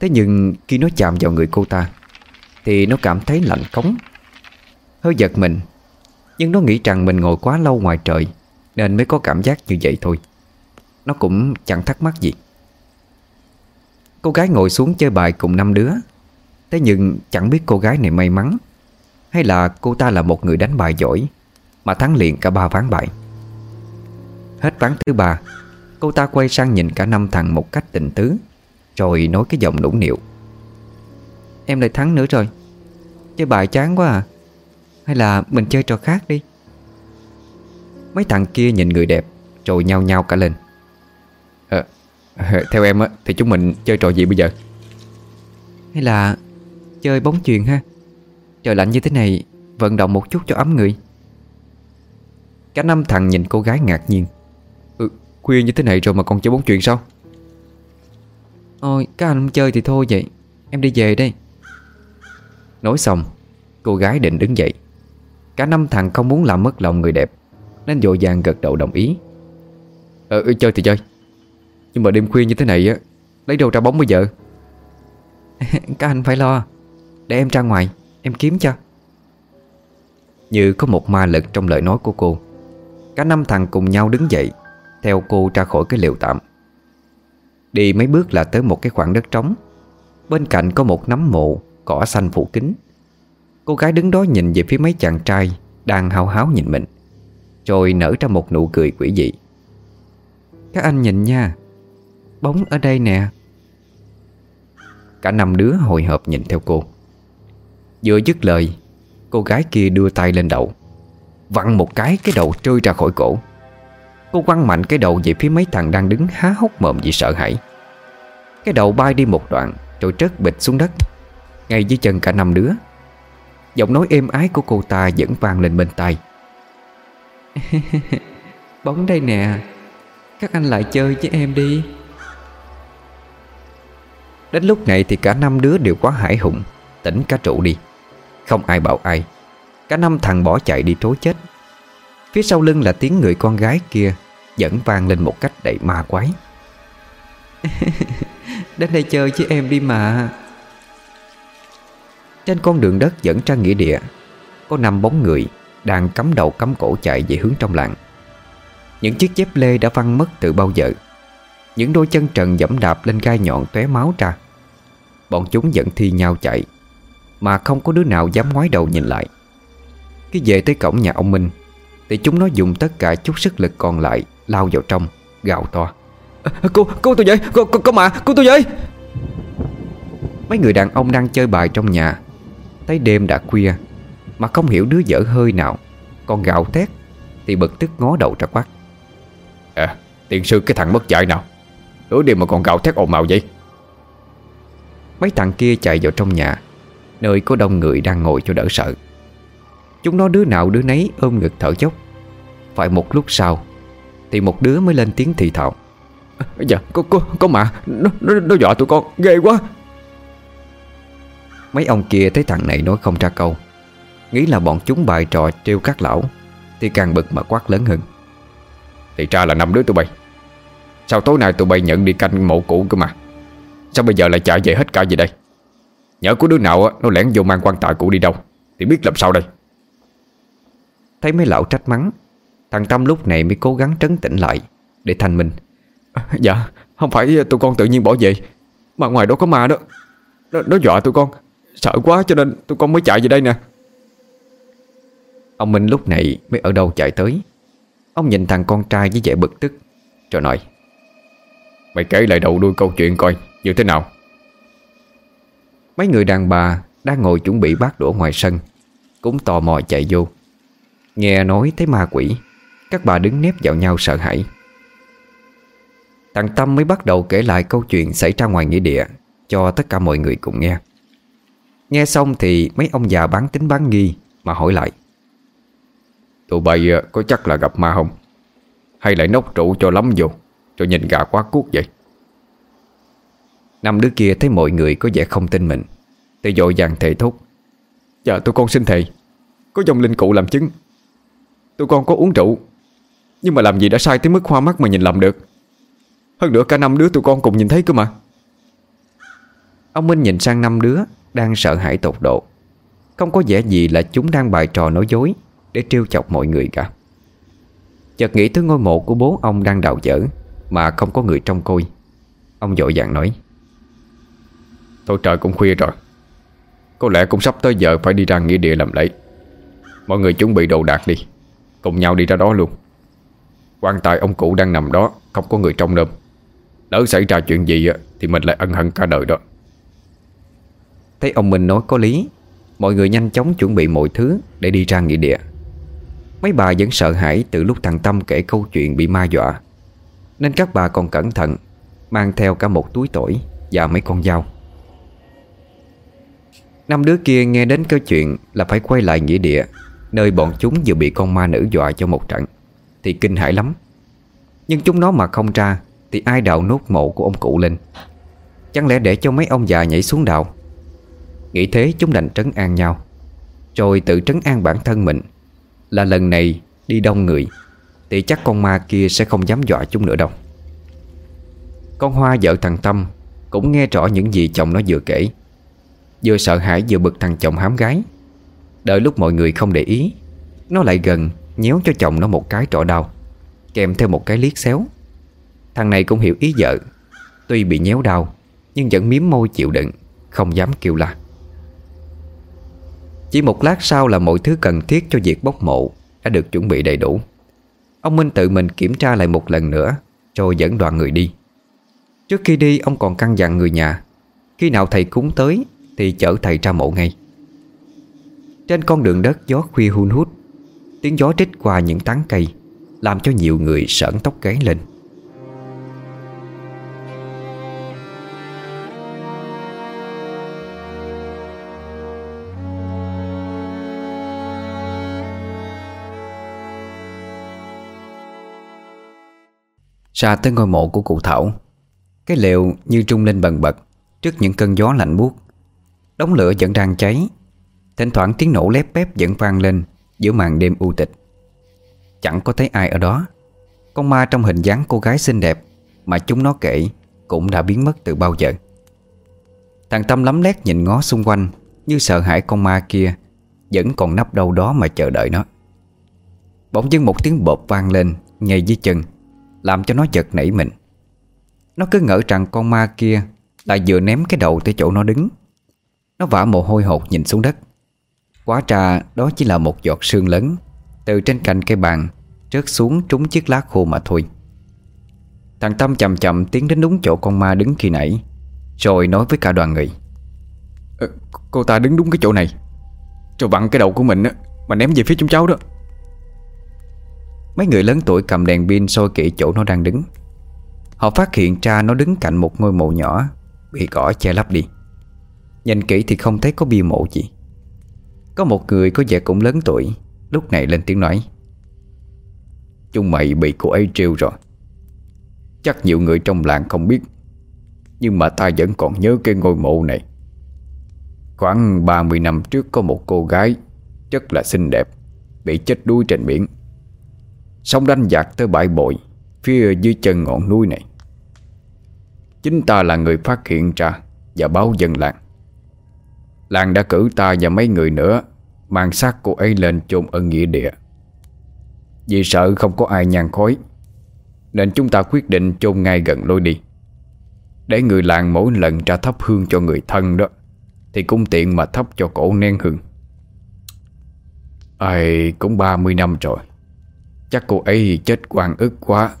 Thế nhưng khi nó chạm vào người cô ta, Thì nó cảm thấy lạnh cống. Hơi giật mình, Nhưng nó nghĩ rằng mình ngồi quá lâu ngoài trời Nên mới có cảm giác như vậy thôi. Nó cũng chẳng thắc mắc gì. Cô gái ngồi xuống chơi bài cùng năm đứa. Thế nhưng chẳng biết cô gái này may mắn hay là cô ta là một người đánh bài giỏi Mà thắng liền cả ba ván bài Hết ván thứ ba Cô ta quay sang nhìn cả năm thằng một cách tình tứ Rồi nói cái giọng nũng nịu. Em lại thắng nữa rồi. Chơi bài chán quá à. Hay là mình chơi trò khác đi. Mấy thằng kia nhìn người đẹp Rồi nhao nhao cả lên. À, Theo em á Thì chúng mình chơi trò gì bây giờ? Hay là chơi bóng chuyền ha? Trời lạnh như thế này Vận động một chút cho ấm người. Cả năm thằng nhìn cô gái ngạc nhiên. Ừ, Khuya như thế này rồi mà còn chơi bóng chuyện sao? Ôi các anh không chơi thì thôi vậy. Em đi về đây. Nói xong Cô gái định đứng dậy. Cả năm thằng không muốn làm mất lòng người đẹp Nên vội vàng gật đầu đồng ý. Ờ ừ, chơi thì chơi. Nhưng mà đêm khuya như thế này á Lấy đâu ra bóng bây giờ? Các anh phải lo Để em ra ngoài. Em kiếm cho. Như có một ma lực trong lời nói của cô, Cả năm thằng cùng nhau đứng dậy, Theo cô ra khỏi cái liều tạm. Đi mấy bước là tới một cái khoảng đất trống. Bên cạnh có một nắm mộ, Cỏ xanh phủ kín. Cô gái đứng đó nhìn về phía mấy chàng trai Đang hao háo nhìn mình, Rồi nở ra một nụ cười quỷ dị. Các anh nhìn nha, Bóng ở đây nè. Cả năm đứa hồi hộp nhìn theo cô. Vừa dứt lời Cô gái kia đưa tay lên đầu Vặn một cái cái đầu trôi ra khỏi cổ. Cô quăng mạnh cái đầu về phía mấy thằng đang đứng há hốc mồm vì sợ hãi. Cái đầu bay đi một đoạn Rồi trớt bịch xuống đất Ngay dưới chân cả năm đứa. Giọng nói êm ái của cô ta vẫn vang lên bên tai. Bóng đây nè Các anh lại chơi với em đi. Đến lúc này thì cả năm đứa đều quá hải hùng Tỉnh cả trụ đi không ai bảo ai. Cả năm thằng bỏ chạy đi trối chết. Phía sau lưng là tiếng người con gái kia, Vẫn vang lên một cách đầy ma quái. Đến đây chơi với em đi mà. Trên con đường đất dẫn ra nghĩa địa, Có năm bóng người Đang cắm đầu cắm cổ chạy về hướng trong làng. Những chiếc dép lê đã văng mất từ bao giờ. Những đôi chân trần dẫm đạp lên gai nhọn tóe máu ra. Bọn chúng vẫn thi nhau chạy. Mà không có đứa nào dám ngoái đầu nhìn lại. Khi về tới cổng nhà ông Minh Thì chúng nó dùng tất cả chút sức lực còn lại Lao vào trong Gào to. À, Cô, cô tôi vậy, cô, cô, cô mà, cô tôi vậy Mấy người đàn ông đang chơi bài trong nhà Thấy đêm đã khuya Mà không hiểu đứa dở hơi nào Còn gạo thét Thì bực tức ngó đầu ra quát. Ờ, à, tiền sư cái thằng mất dạy nào! Đối đêm mà còn gạo thét ồn ào vậy! Mấy thằng kia chạy vào trong nhà Nơi có đông người đang ngồi cho đỡ sợ. Chúng nó đứa nào đứa nấy ôm ngực thở dốc. Phải một lúc sau Thì một đứa mới lên tiếng thì thào. Dạ có, có, có mà nó, nó, nó dọa tụi con ghê quá. Mấy ông kia thấy thằng này nói không ra câu Nghĩ là bọn chúng bài trò trêu các lão Thì càng bực mà quát lớn hơn. Thì ra là năm đứa tụi bay. Sao tối nay tụi bay nhận đi canh mộ cũ cơ mà? Sao bây giờ lại chạy về hết cả gì đây? Nhớ có đứa nào nó lẻn vô mang quan tài cũ đi đâu Thì biết làm sao đây? Thấy mấy lão trách mắng Thằng Tâm lúc này mới cố gắng trấn tĩnh lại Để thanh minh à, Dạ không phải tụi con tự nhiên bỏ về Mà ngoài đó có ma đó. Nó, nó dọa tụi con Sợ quá cho nên tụi con mới chạy về đây nè. Ông Minh lúc này mới ở đâu chạy tới. Ông nhìn thằng con trai với vẻ bực tức Rồi nói Mày kể lại đầu đuôi câu chuyện coi Như thế nào Mấy người đàn bà đang ngồi chuẩn bị bát đũa ngoài sân, Cũng tò mò chạy vô. Nghe nói thấy ma quỷ, Các bà đứng nép vào nhau sợ hãi. Thằng Tâm mới bắt đầu kể lại câu chuyện xảy ra ngoài nghĩa địa Cho tất cả mọi người cùng nghe. Nghe xong thì mấy ông già bán tính bán nghi Mà hỏi lại. Tụi bay ờ, có chắc là gặp ma không? Hay lại nốc rượu cho lắm vô, Cho nhìn gà quá cuốc vậy? Năm đứa kia thấy mọi người có vẻ không tin mình. Thì dội vàng thề thốt Dạ tụi con xin thề. Có dòng linh cụ làm chứng. Tụi con có uống rượu. Nhưng mà làm gì đã sai tới mức hoa mắt mà nhìn lầm được. Hơn nữa cả năm đứa tụi con cùng nhìn thấy cơ mà. Ông Minh nhìn sang năm đứa Đang sợ hãi tột độ. Không có vẻ gì là chúng đang bài trò nói dối Để trêu chọc mọi người cả. Chợt nghĩ tới ngôi mộ của bố ông đang đào dở Mà không có người trông coi. Ông dội vàng nói. Thôi trời cũng khuya rồi. Có lẽ cũng sắp tới giờ phải đi ra nghĩa địa làm lễ. Mọi người chuẩn bị đồ đạc đi. Cùng nhau đi ra đó luôn. Quan tài ông cụ đang nằm đó, Không có người trông nơm Lỡ xảy ra chuyện gì Thì mình lại ân hận cả đời đó. Thấy ông mình nói có lý, Mọi người nhanh chóng chuẩn bị mọi thứ Để đi ra nghĩa địa. Mấy bà vẫn sợ hãi từ lúc thằng Tâm kể câu chuyện bị ma dọa. Nên các bà còn cẩn thận, Mang theo cả một túi tỏi Và mấy con dao. Năm đứa kia nghe đến câu chuyện Là phải quay lại nghĩa địa, Nơi bọn chúng vừa bị con ma nữ dọa cho một trận, Thì kinh hãi lắm. Nhưng chúng nó mà không ra, Thì ai đào nốt mộ của ông cụ lên? Chẳng lẽ để cho mấy ông già nhảy xuống đào? Nghĩ thế chúng đành trấn an nhau. Rồi tự trấn an bản thân mình, Là lần này đi đông người, Thì chắc con ma kia sẽ không dám dọa chúng nữa đâu. Con Hoa vợ thằng Tâm Cũng nghe rõ những gì chồng nó vừa kể. Vừa sợ hãi vừa bực thằng chồng hám gái. Đợi lúc mọi người không để ý, Nó lại gần Nhéo cho chồng nó một cái trọ đau, Kèm theo một cái liếc xéo. Thằng này cũng hiểu ý vợ, Tuy bị nhéo đau, Nhưng vẫn miếm môi chịu đựng, Không dám kêu la. Chỉ một lát sau là mọi thứ cần thiết cho việc bốc mộ Đã được chuẩn bị đầy đủ. Ông Minh tự mình kiểm tra lại một lần nữa, Rồi dẫn đoàn người đi. Trước khi đi, ông còn căn dặn người nhà, Khi nào thầy cúng tới thì chở thầy ra mộ ngay. Trên con đường đất, gió khuya hun hút. Tiếng gió trích qua những tán cây, Làm cho nhiều người sởn tóc gáy lên. Xa tới ngôi mộ của cụ Thảo, Cái lều như trung lên bần bật Trước những cơn gió lạnh buốt. Đống lửa vẫn đang cháy. Thỉnh thoảng tiếng nổ lép bép vẫn vang lên Giữa màn đêm u tịch. Chẳng có thấy ai ở đó. Con ma trong hình dáng cô gái xinh đẹp Mà chúng nó kể Cũng đã biến mất từ bao giờ. Thằng Tâm lắm lét nhìn ngó xung quanh Như sợ hãi con ma kia Vẫn còn nấp đâu đó mà chờ đợi nó. Bỗng dưng một tiếng bộp vang lên Ngay dưới chân, Làm cho nó giật nảy mình. Nó cứ ngỡ rằng con ma kia Là vừa ném cái đầu tới chỗ nó đứng. Nó vã mồ hôi hột nhìn xuống đất. Quá trà đó chỉ là một giọt sương lớn. Từ trên cành cây bàn Rớt xuống trúng chiếc lá khô mà thôi. Thằng Tâm chậm chậm tiến đến đúng chỗ con ma đứng khi nãy Rồi nói với cả đoàn người. Ờ, Cô ta đứng đúng cái chỗ này. Rồi vặn cái đầu của mình á Mà ném về phía chúng cháu đó. Mấy người lớn tuổi cầm đèn pin soi kỹ chỗ nó đang đứng. Họ phát hiện ra nó đứng cạnh một ngôi mộ nhỏ Bị cỏ che lấp đi Nhìn kỹ thì không thấy có bia mộ gì. Có một người có vẻ cũng lớn tuổi, Lúc này lên tiếng nói. Chúng mày bị cô ấy trêu rồi. Chắc nhiều người trong làng không biết, Nhưng mà ta vẫn còn nhớ cái ngôi mộ này. Khoảng 30 năm trước có một cô gái Rất là xinh đẹp, Bị chết đuối trên biển. Sông đánh giặc tới bãi bội Phía dưới chân ngọn núi này. Chính ta là người phát hiện ra Và báo dân làng. Làng đã cử ta và mấy người nữa, Mang xác cô ấy lên chôn ở nghĩa địa. Vì sợ không có ai nhàn khói Nên chúng ta quyết định chôn ngay gần lối đi. Để người làng mỗi lần ra thắp hương cho người thân đó, Thì cũng tiện mà thắp cho cổ nén hương. Ai cũng 30 năm rồi, Chắc cô ấy chết quan ức quá,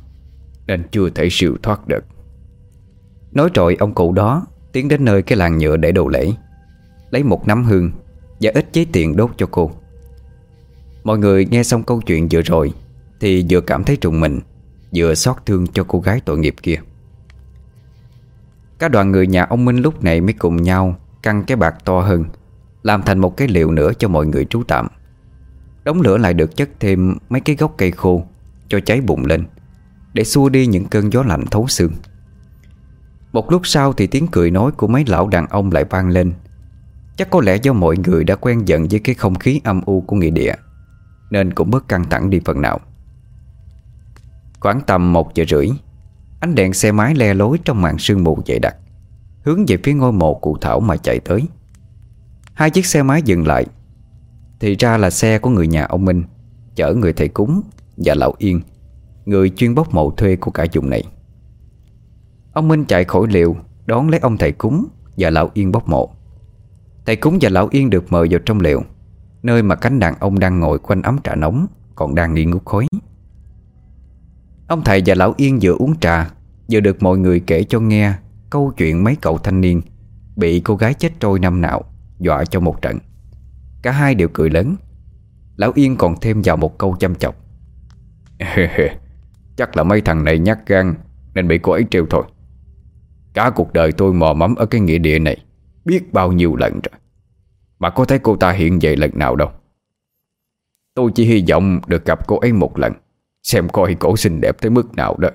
Nên chưa thể siêu thoát được. Nói rồi ông cụ đó, Tiến đến nơi cái làng nhựa để đồ lễ. Lấy một nắm hương Và ít giấy tiền đốt cho cô. Mọi người nghe xong câu chuyện vừa rồi Thì vừa cảm thấy trùng mình, Vừa xót thương cho cô gái tội nghiệp kia. Các đoàn người nhà ông Minh lúc này mới cùng nhau Căng cái bạc to hơn, Làm thành một cái liệu nữa cho mọi người trú tạm. Đống lửa lại được chất thêm mấy cái gốc cây khô Cho cháy bụng lên, Để xua đi những cơn gió lạnh thấu xương. Một lúc sau thì tiếng cười nói của mấy lão đàn ông lại vang lên. Chắc có lẽ do mọi người đã quen dần với cái không khí âm u của nghĩa địa, Nên cũng bớt căng thẳng đi phần nào. Khoảng tầm một giờ rưỡi, Ánh đèn xe máy le lối trong màn sương mù dày đặc, Hướng về phía ngôi mộ cụ Thảo mà chạy tới. Hai chiếc xe máy dừng lại, Thì ra là xe của người nhà ông Minh, Chở người thầy cúng và lão Yên, Người chuyên bốc mộ thuê của cả vùng này. Ông Minh chạy khỏi liều Đón lấy ông thầy cúng Và lão Yên bốc mộ. Thầy cúng và lão Yên được mời vào trong liệu Nơi mà cánh đàn ông đang ngồi quanh ấm trà nóng, Còn đang nghi ngút khói. Ông thầy và lão Yên vừa uống trà, Vừa được mọi người kể cho nghe Câu chuyện mấy cậu thanh niên Bị cô gái chết trôi năm nào Dọa cho một trận. Cả hai đều cười lớn. Lão Yên còn thêm vào một câu chăm chọc. Chắc là mấy thằng này nhát gan, Nên bị cô ấy trêu thôi. Cả cuộc đời tôi mò mẫm ở cái nghĩa địa này. Biết bao nhiêu lần rồi. Mà có thấy cô ta hiện về lần nào đâu. Tôi chỉ hy vọng được gặp cô ấy một lần, Xem coi cổ xinh đẹp tới mức nào đó.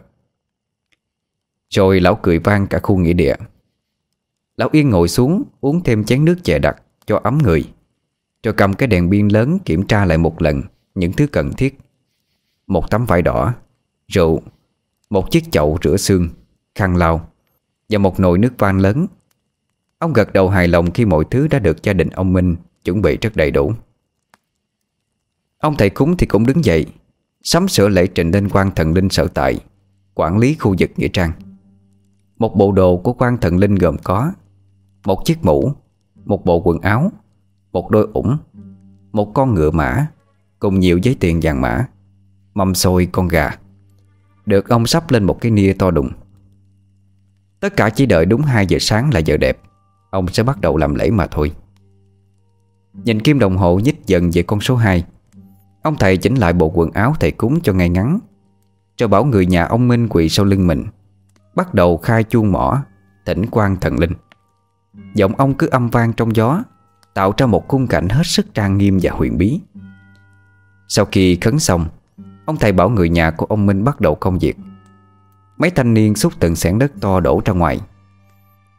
Rồi lão cười vang cả khu nghĩa địa. Lão Yên ngồi xuống, Uống thêm chén nước chè đặc cho ấm người, Rồi cầm cái đèn pin lớn Kiểm tra lại một lần Những thứ cần thiết. Một tấm vải đỏ, Rượu, Một chiếc chậu rửa xương, Khăn lau Và một nồi nước van lớn. Ông gật đầu hài lòng khi mọi thứ đã được gia đình ông Minh Chuẩn bị rất đầy đủ. Ông thầy cúng thì cũng đứng dậy, Sắm sửa lễ trình lên quan thần linh sở tại, Quản lý khu vực Nghĩa Trang. Một bộ đồ của quan thần linh gồm có Một chiếc mũ, Một bộ quần áo, Một đôi ủng, Một con ngựa mã, Cùng nhiều giấy tiền vàng mã, Mâm xôi con gà. Được ông sắp lên một cái nia to đùng. Tất cả chỉ đợi đúng 2 giờ sáng là giờ đẹp. Ông sẽ bắt đầu làm lễ mà thôi. Nhìn kim đồng hồ nhích dần về con số 2 Ông thầy chỉnh lại bộ quần áo thầy cúng cho ngay ngắn Cho bảo người nhà ông Minh quỳ sau lưng mình, Bắt đầu khai chuông mỏ, Thỉnh quan thần linh. Giọng ông cứ âm vang trong gió, Tạo ra một khung cảnh hết sức trang nghiêm và huyền bí. Sau khi khấn xong, Ông thầy bảo người nhà của ông Minh bắt đầu công việc. Mấy thanh niên xúc từng sẻn đất to đổ ra ngoài.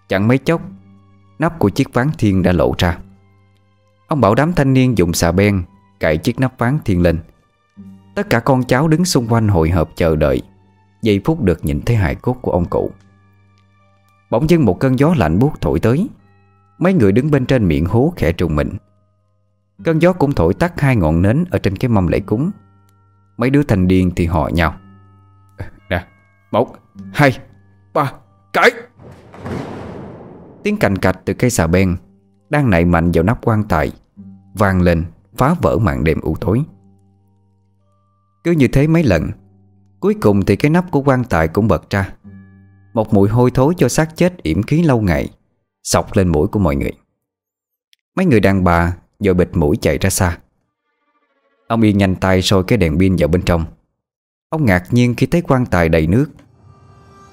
Chẳng mấy chốc Nắp của chiếc ván thiên đã lộ ra. Ông bảo đám thanh niên dùng xà beng Cạy chiếc nắp ván thiên lên. Tất cả con cháu đứng xung quanh hội hợp chờ đợi, Giây phút được nhìn thấy hài cốt của ông cụ. Bỗng dưng một cơn gió lạnh buốt thổi tới. Mấy người đứng bên trên miệng hố khẽ trùng mình. Cơn gió cũng thổi tắt hai ngọn nến Ở trên cái mâm lễ cúng. Mấy đứa thành điên thì họ nhau Nè Một Hai Ba, Cái. Tiếng cành cạch từ cây xà beng Đang nảy mạnh vào nắp quan tài, vang lên, phá vỡ màn đêm u tối. Cứ như thế mấy lần, Cuối cùng thì cái nắp của quan tài cũng bật ra. Một mùi hôi thối cho xác chết yểm khí lâu ngày, Sọc lên mũi của mọi người. Mấy người đàn bà Giờ bịt mũi chạy ra xa. Ông Yên nhanh tay sôi cái đèn pin vào bên trong. Ông ngạc nhiên khi thấy quan tài đầy nước.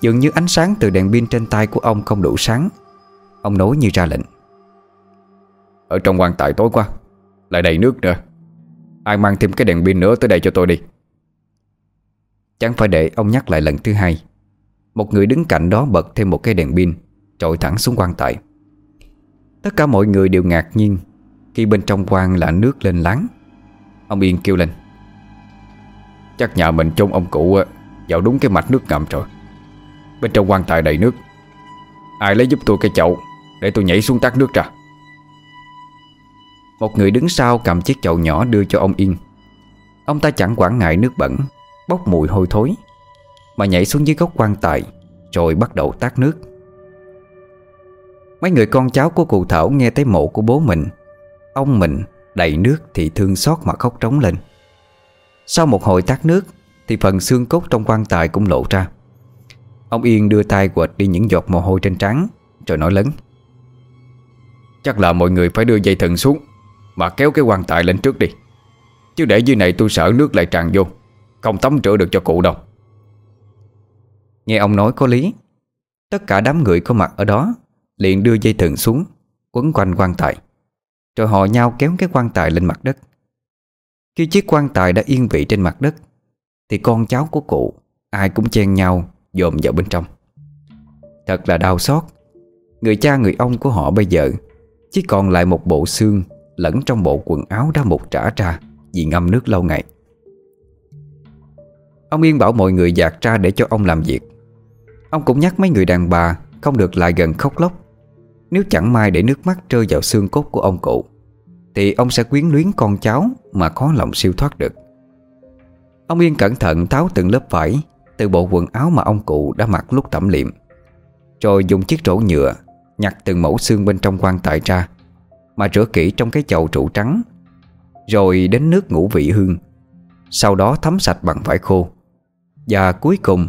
Dường như ánh sáng từ đèn pin trên tay của ông không đủ sáng. Ông nói như ra lệnh. Ở trong quan tài tối quá Lại đầy nước nữa. Ai mang thêm cái đèn pin nữa tới đây cho tôi đi. Chẳng phải để ông nhắc lại lần thứ hai Một người đứng cạnh đó bật thêm một cái đèn pin Trội thẳng xuống quan tài. Tất cả mọi người đều ngạc nhiên Khi bên trong quan là nước lên láng. Ông Yên kêu lên Chắc nhà mình chôn ông cụ Vào đúng cái mạch nước ngầm rồi. Bên trong quan tài đầy nước. Ai lấy giúp tôi cái chậu để tôi nhảy xuống tắt nước ra. Một người đứng sau cầm chiếc chậu nhỏ đưa cho ông Yên. Ông ta chẳng quản ngại nước bẩn, Bốc mùi hôi thối, Mà nhảy xuống dưới gốc quan tài, Rồi bắt đầu tát nước. Mấy người con cháu của cụ Thảo nghe thấy mộ của bố mình, Ông mình đầy nước thì thương xót mà khóc trống lên. Sau một hồi tát nước Thì phần xương cốt trong quan tài cũng lộ ra. Ông Yên đưa tay quệt đi những giọt mồ hôi trên trán, Rồi nói lớn. Chắc là mọi người phải đưa dây thừng xuống Mà kéo cái quan tài lên trước đi. Chứ để dưới này tôi sợ nước lại tràn vô, Không tắm rửa được cho cụ đâu. Nghe ông nói có lý. Tất cả đám người có mặt ở đó Liền đưa dây thừng xuống, Quấn quanh quan tài, Rồi họ nhau kéo cái quan tài lên mặt đất. Khi chiếc quan tài đã yên vị trên mặt đất, Thì con cháu của cụ Ai cũng chen nhau dồn vào bên trong. Thật là đau xót. Người cha người ông của họ bây giờ chỉ còn lại một bộ xương Lẫn trong bộ quần áo đã mục trả ra Vì ngâm nước lâu ngày. Ông Yên bảo mọi người dạt ra để cho ông làm việc. Ông cũng nhắc mấy người đàn bà Không được lại gần khóc lóc. Nếu chẳng may để nước mắt rơi vào xương cốt của ông cụ, Thì ông sẽ quyến luyến con cháu Mà khó lòng siêu thoát được. Ông Yên cẩn thận tháo từng lớp vải Từ bộ quần áo mà ông cụ đã mặc lúc tẩm liệm, Rồi dùng chiếc rổ nhựa Nhặt từng mẫu xương bên trong quan tài ra, Mà rửa kỹ trong cái chậu trụ trắng, Rồi đến nước ngũ vị hương, Sau đó thấm sạch bằng vải khô. Và cuối cùng,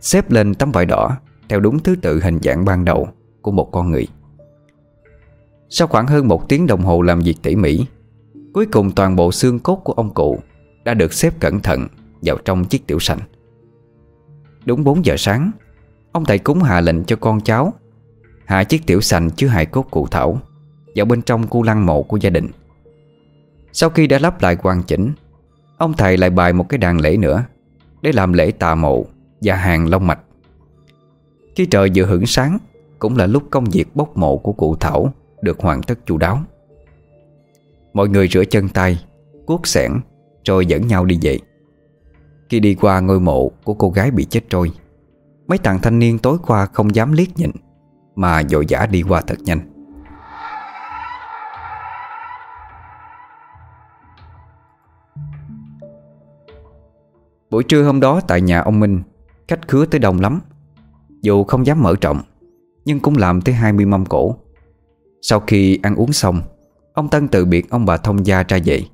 Xếp lên tấm vải đỏ Theo đúng thứ tự hình dạng ban đầu Của một con người. Sau khoảng hơn một tiếng đồng hồ làm việc tỉ mỉ, Cuối cùng toàn bộ xương cốt của ông cụ Đã được xếp cẩn thận vào trong chiếc tiểu sành. Đúng 4 giờ sáng, Ông thầy cúng hạ lệnh cho con cháu Hạ chiếc tiểu sành chứa hài cốt cụ thảo Vào bên trong khu lăng mộ của gia đình. Sau khi đã lắp lại hoàn chỉnh, Ông thầy lại bài một cái đàn lễ nữa Để làm lễ tà mộ Và hàng long mạch. Khi trời vừa hưởng sáng, Cũng là lúc công việc bốc mộ của cụ Thảo Được hoàn tất chu đáo. Mọi người rửa chân tay, Cuốc sẻn, Rồi dẫn nhau đi về. Khi đi qua ngôi mộ của cô gái bị chết trôi, Mấy thằng thanh niên tối qua không dám liếc nhìn. Mà dội dã đi qua thật nhanh Buổi trưa hôm đó tại nhà ông Minh, Khách khứa tới đông lắm Dù không dám mở trọng Nhưng cũng làm tới 20 mâm cổ Sau khi ăn uống xong, Ông Tân từ biệt ông bà thông gia ra dậy.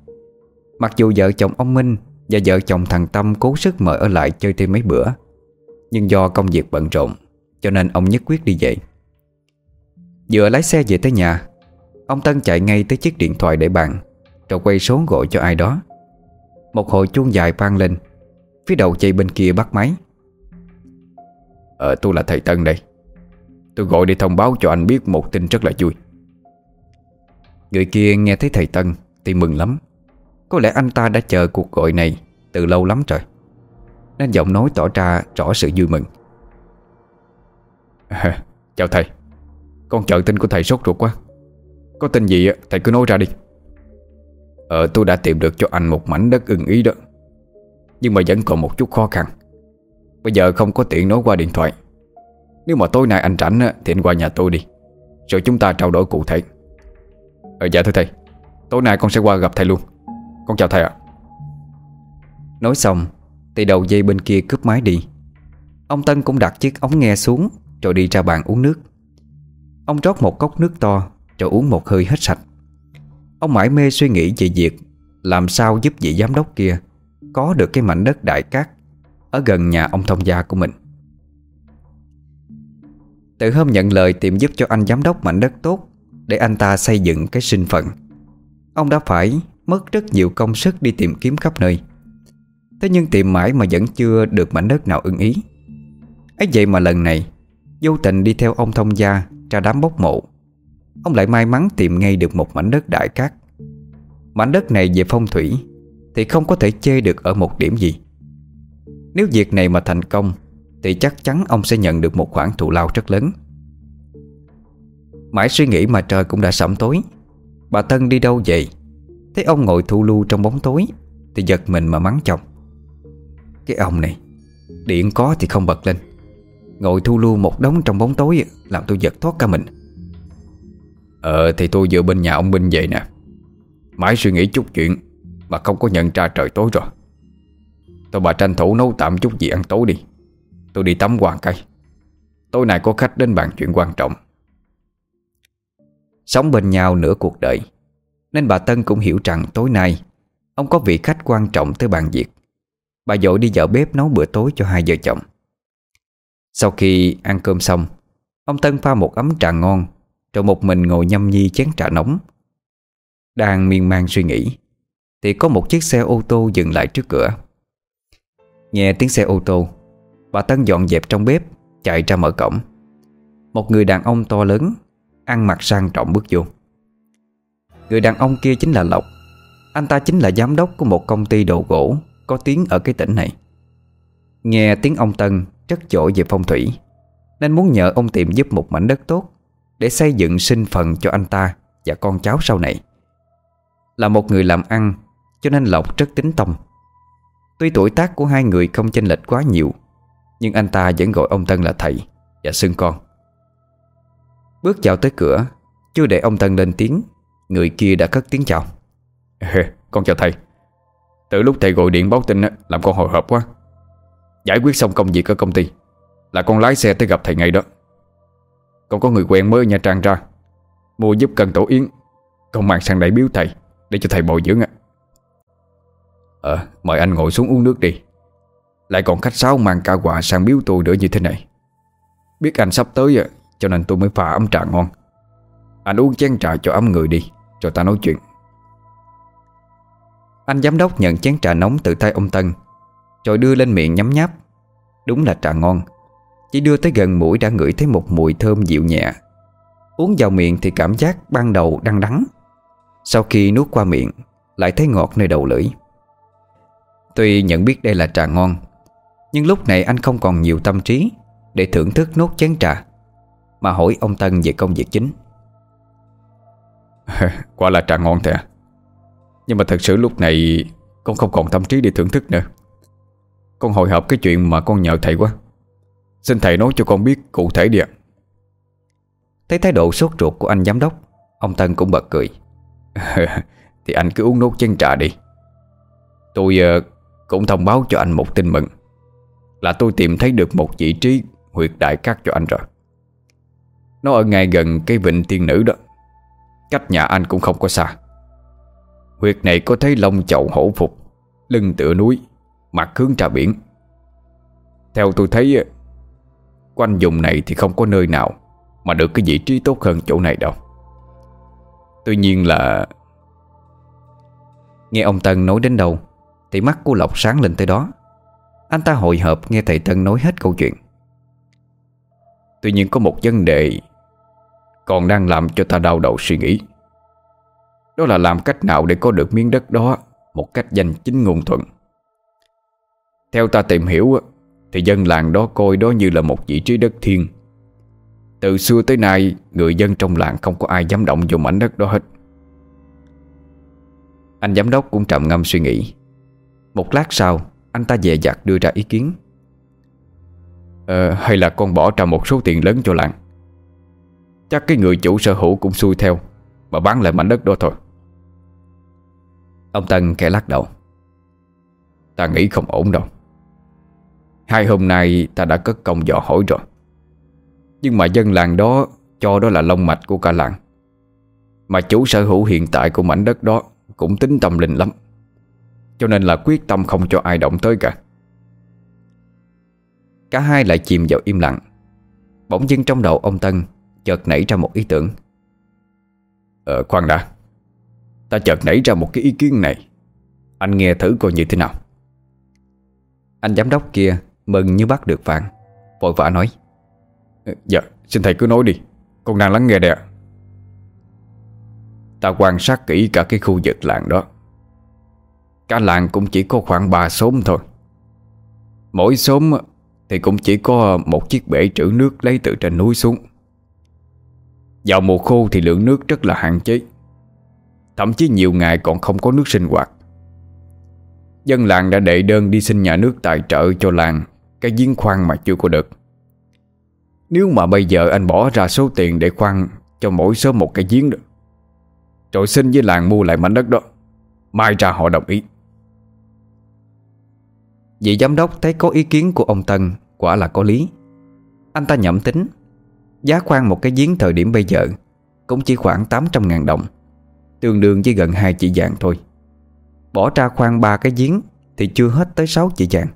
Mặc dù vợ chồng ông Minh Và vợ chồng thằng Tâm cố sức mời ở lại chơi thêm mấy bữa, Nhưng do công việc bận rộn, Cho nên ông nhất quyết đi dậy. Vừa lái xe về tới nhà. Ông Tân chạy ngay tới chiếc điện thoại để bàn Rồi quay số gọi cho ai đó. Một hồi chuông dài vang lên Phía đầu dây bên kia bắt máy. Ờ tôi là thầy Tân đây. Tôi gọi để thông báo cho anh biết một tin rất là vui. Người kia nghe thấy thầy Tân Thì mừng lắm. Có lẽ anh ta đã chờ cuộc gọi này Từ lâu lắm rồi Nên giọng nói tỏ ra rõ sự vui mừng. À, Chào thầy. Con chờ tin của thầy sốt ruột quá. Có tin gì thầy cứ nói ra đi. Ờ tôi đã tìm được cho anh một mảnh đất ưng ý đó. Nhưng mà vẫn còn một chút khó khăn. Bây giờ không có tiện nói qua điện thoại. Nếu mà tối nay anh rảnh Thì anh qua nhà tôi đi. Rồi chúng ta trao đổi cụ thể. Ờ dạ thưa thầy. Tối nay con sẽ qua gặp thầy luôn. Con chào thầy ạ. Nói xong, Thì đầu dây bên kia cướp máy đi. Ông Tân cũng đặt chiếc ống nghe xuống, Rồi đi ra bàn uống nước. Ông rót một cốc nước to Rồi uống một hơi hết sạch. Ông mãi mê suy nghĩ về việc Làm sao giúp vị giám đốc kia Có được cái mảnh đất đại cát Ở gần nhà ông thông gia của mình. Từ hôm nhận lời tìm giúp cho anh giám đốc mảnh đất tốt để anh ta xây dựng cái sinh phận. Ông đã phải mất rất nhiều công sức đi tìm kiếm khắp nơi. Thế nhưng tìm mãi mà vẫn chưa được mảnh đất nào ưng ý. Ấy vậy mà lần này, Vô tình đi theo ông thông gia ra đám bốc mộ. Ông lại may mắn tìm ngay được một mảnh đất đại cát. Mảnh đất này về phong thủy Thì không có thể chê được ở một điểm gì. Nếu việc này mà thành công, Thì chắc chắn ông sẽ nhận được một khoản thù lao rất lớn. Mãi suy nghĩ mà trời cũng đã sẩm tối. Bà Tân đi đâu vậy? Thấy ông ngồi thu lưu trong bóng tối, Thì giật mình mà mắng chồng. Cái ông này, Điện có thì không bật lên. Ngồi thu lưu một đống trong bóng tối, Làm tôi giật thoát cả mình. Ờ thì tôi vừa bên nhà ông Minh vậy nè. Mãi suy nghĩ chút chuyện, Mà không có nhận ra trời tối rồi. Tôi bà tranh thủ nấu tạm chút gì ăn tối đi. Tôi đi tắm hoàng cây. Tối nay có khách đến bàn chuyện quan trọng. Sống bên nhau nửa cuộc đời, Nên bà Tân cũng hiểu rằng tối nay, Ông có vị khách quan trọng tới bàn việc. Bà dội đi vào bếp nấu bữa tối cho hai vợ chồng. Sau khi ăn cơm xong, Ông Tân pha một ấm trà ngon, Rồi một mình ngồi nhâm nhi chén trà nóng. Đang miên man suy nghĩ, Thì có một chiếc xe ô tô dừng lại trước cửa. Nghe tiếng xe ô tô, Bà Tân dọn dẹp trong bếp, Chạy ra mở cổng. Một người đàn ông to lớn, Ăn mặc sang trọng bước vô. Người đàn ông kia chính là Lộc, Anh ta chính là giám đốc của một công ty đồ gỗ Có tiếng ở cái tỉnh này. Nghe tiếng ông Tân rất giỏi về phong thủy. Nên muốn nhờ ông tìm giúp một mảnh đất tốt Để xây dựng sinh phần cho anh ta Và con cháu sau này. Là một người làm ăn, Cho nên Lộc rất tính tâm. Tuy tuổi tác của hai người không chênh lệch quá nhiều, Nhưng anh ta vẫn gọi ông Tân là thầy Và xưng con. Bước vào tới cửa, Chưa để ông Tân lên tiếng, Người kia đã cất tiếng chào. Con chào thầy. Từ lúc thầy gọi điện báo tin Làm con hồi hộp quá. Giải quyết xong công việc ở công ty, Là con lái xe tới gặp thầy ngay đó. Con có người quen mới ở Nha Trang ra, Mua giúp cần tổ yến. Con mang sang đẩy biếu thầy, Để cho thầy bồi dưỡng ạ. Ờ mời anh ngồi xuống uống nước đi. Lại còn khách sáo mang ca quà sang biếu tôi nữa như thế này. Biết anh sắp tới cho nên tôi mới pha ấm trà ngon. Anh uống chén trà cho ấm người đi, Rồi ta nói chuyện. Anh giám đốc nhận chén trà nóng từ tay ông Tân. Rồi đưa lên miệng nhấm nháp. Đúng là trà ngon. Chỉ đưa tới gần mũi đã ngửi thấy một mùi thơm dịu nhẹ. Uống vào miệng thì cảm giác ban đầu đang đắng. Sau khi nuốt qua miệng, Lại thấy ngọt nơi đầu lưỡi. Tuy nhận biết đây là trà ngon, Nhưng lúc này anh không còn nhiều tâm trí Để thưởng thức nốt chén trà, Mà hỏi ông Tân về công việc chính. Quả là trà ngon thiệt Nhưng mà thật sự lúc này Con không còn tâm trí để thưởng thức nữa. Con hồi hộp cái chuyện mà con nhờ thầy quá. Xin thầy nói cho con biết cụ thể đi ạ. Thấy thái độ sốt ruột của anh giám đốc Ông Tân cũng bật cười. Thì anh cứ uống nốt chén trà đi. Tôi uh, cũng thông báo cho anh một tin mừng Là tôi tìm thấy được một vị trí Huyệt đại cát cho anh rồi. Nó ở ngay gần cái vịnh tiên nữ đó. Cách nhà anh cũng không có xa. Huyệt này có thấy lông chậu hổ phục Lưng tựa núi Mặt hướng ra biển. Theo tôi thấy Quanh vùng này thì không có nơi nào Mà được cái vị trí tốt hơn chỗ này đâu. Tuy nhiên là, Nghe ông Tân nói đến đâu Thì mắt của Lộc sáng lên tới đó. Anh ta hồi hộp nghe thầy Tân nói hết câu chuyện. Tuy nhiên có một vấn đề Còn đang làm cho ta đau đầu suy nghĩ. Đó là làm cách nào để có được miếng đất đó Một cách danh chính ngôn thuận. Theo ta tìm hiểu Thì dân làng đó coi đó như là một vị trí đất thiên Từ xưa tới nay Người dân trong làng không có ai dám động vào mảnh đất đó hết. Anh giám đốc cũng trầm ngâm suy nghĩ. Một lát sau Anh ta dè dặt đưa ra ý kiến. Ờ, Hay là con bỏ ra một số tiền lớn cho làng. Chắc cái người chủ sở hữu cũng xuôi theo Mà bán lại mảnh đất đó thôi. Ông Tân kẻ lắc đầu. Ta nghĩ không ổn đâu. Hai hôm nay ta đã cất công dò hỏi rồi. Nhưng mà dân làng đó Cho đó là lông mạch của cả làng. Mà chủ sở hữu hiện tại của mảnh đất đó Cũng tính tâm linh lắm. Cho nên là quyết tâm không cho ai động tới cả. Cả hai lại chìm vào im lặng. Bỗng dưng trong đầu ông Tân Chợt nảy ra một ý tưởng. Ờ khoan đã Ta chợt nảy ra một cái ý kiến này. Anh nghe thử coi như thế nào. Anh giám đốc kia Mừng như bắt được vàng. Vội vã nói ờ, Dạ xin thầy cứ nói đi, Con đang lắng nghe đây ạ. Ta quan sát kỹ cả cái khu vực làng đó. Cả làng cũng chỉ có khoảng 3 xóm thôi. Mỗi xóm thì cũng chỉ có một chiếc bể trữ nước lấy từ trên núi xuống. Vào mùa khô thì lượng nước rất là hạn chế. Thậm chí nhiều ngày còn không có nước sinh hoạt. Dân làng đã đệ đơn đi xin nhà nước tài trợ cho làng cái giếng khoan mà chưa có được. Nếu mà bây giờ anh bỏ ra số tiền để khoan cho mỗi số một cái giếng được Rồi xin với làng mua lại mảnh đất đó, Mai ra họ đồng ý. Vị giám đốc thấy có ý kiến của ông Tân, Quả là có lý. Anh ta nhẩm tính, Giá khoan một cái giếng thời điểm bây giờ Cũng chỉ khoảng 800.000 đồng, Tương đương với gần hai chỉ vàng thôi. Bỏ ra khoan ba cái giếng Thì chưa hết tới 6 chỉ vàng.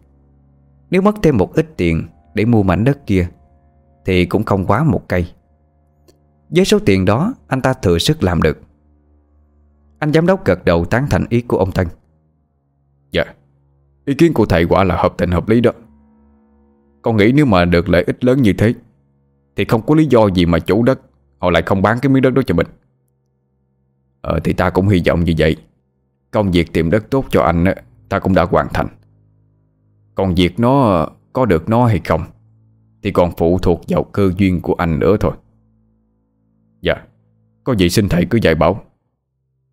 Nếu mất thêm một ít tiền Để mua mảnh đất kia, Thì cũng không quá một cây. Với số tiền đó, Anh ta thừa sức làm được. Anh giám đốc gật đầu tán thành ý của ông Tân. Dạ Ý kiến của thầy quả là hợp tình hợp lý đó. Con nghĩ nếu mà được lợi ích lớn như thế, Thì không có lý do gì mà chủ đất Họ lại không bán cái miếng đất đó cho mình. Ờ thì ta cũng hy vọng như vậy. Công việc tìm đất tốt cho anh Ta cũng đã hoàn thành. Còn việc nó có được nó hay không Thì còn phụ thuộc vào cơ duyên của anh nữa thôi. Dạ Có gì xin thầy cứ dạy bảo.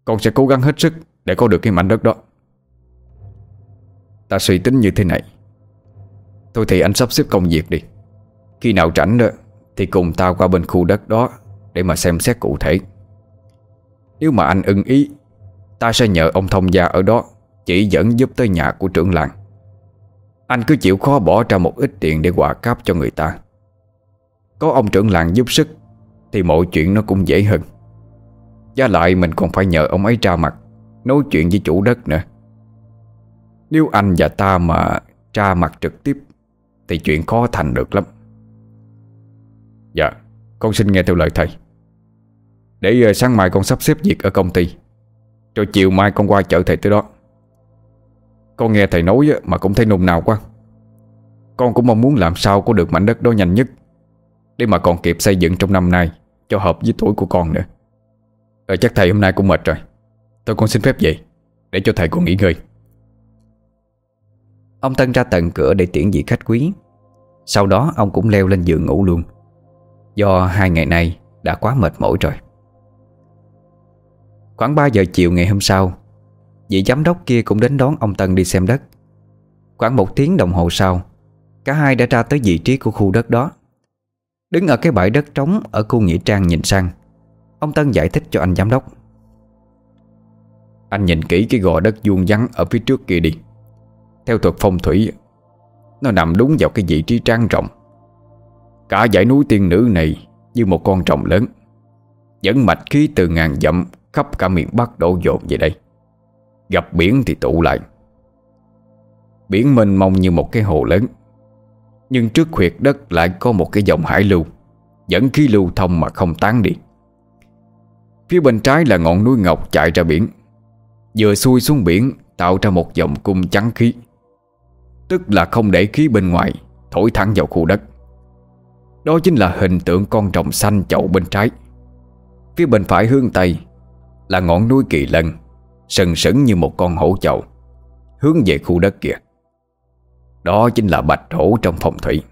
Con sẽ cố gắng hết sức Để có được cái mảnh đất đó. Ta suy tính như thế này. Thôi thì anh sắp xếp công việc đi. Khi nào rảnh đó Thì cùng ta qua bên khu đất đó Để mà xem xét cụ thể. Nếu mà anh ưng ý, Ta sẽ nhờ ông thông gia ở đó Chỉ dẫn giúp tới nhà của trưởng làng. Anh cứ chịu khó bỏ ra một ít tiền Để quà cáp cho người ta. Có ông trưởng làng giúp sức, Thì mọi chuyện nó cũng dễ hơn. Giá lại mình còn phải nhờ ông ấy ra mặt, Nói chuyện với chủ đất nữa. Nếu anh và ta mà tra mặt trực tiếp, Thì chuyện khó thành được lắm. Dạ Con xin nghe theo lời thầy. Để ờ, sáng mai con sắp xếp việc ở công ty, Rồi chiều mai con qua chợ thầy tới đó. Con nghe thầy nói mà cũng thấy nôn nào quá. Con cũng mong muốn làm sao có được mảnh đất đó nhanh nhất, Để mà còn kịp xây dựng trong năm nay Cho hợp với tuổi của con nữa. Ờ chắc thầy hôm nay cũng mệt rồi. Tôi con xin phép vậy, Để cho thầy con nghỉ ngơi. Ông Tân ra tận cửa để tiễn vị khách quý. Sau đó, ông cũng leo lên giường ngủ luôn. Do hai ngày nay đã quá mệt mỏi rồi. Khoảng 3 giờ chiều ngày hôm sau Vị giám đốc kia cũng đến đón ông Tân đi xem đất. Khoảng một tiếng đồng hồ sau, Cả hai đã ra tới vị trí của khu đất đó. Đứng ở cái bãi đất trống Ở khu Nghĩa Trang nhìn sang, Ông Tân giải thích cho anh giám đốc. Anh nhìn kỹ cái gò đất vuông vắn Ở phía trước kia đi. Theo thuật phong thủy, Nó nằm đúng vào cái vị trí trang trọng. Cả dãy núi tiên nữ này Như một con rồng lớn, Dẫn mạch khí từ ngàn dặm Khắp cả miền Bắc đổ dồn về đây. Gặp biển thì tụ lại. Biển mênh mông như một cái hồ lớn. Nhưng trước huyệt đất lại có một cái dòng hải lưu. Dẫn khí lưu thông mà không tán đi. Phía bên trái là ngọn núi ngọc chạy ra biển. Vừa xuôi xuống biển, Tạo ra một dòng cung trắng khí. Tức là không để khí bên ngoài, Thổi thẳng vào khu đất. Đó chính là hình tượng con rồng xanh chậu bên trái. Phía bên phải hướng Tây Là ngọn núi kỳ lân. Sừng sững như một con hổ chậu, Hướng về khu đất kia. Đó chính là bạch hổ trong phong thủy.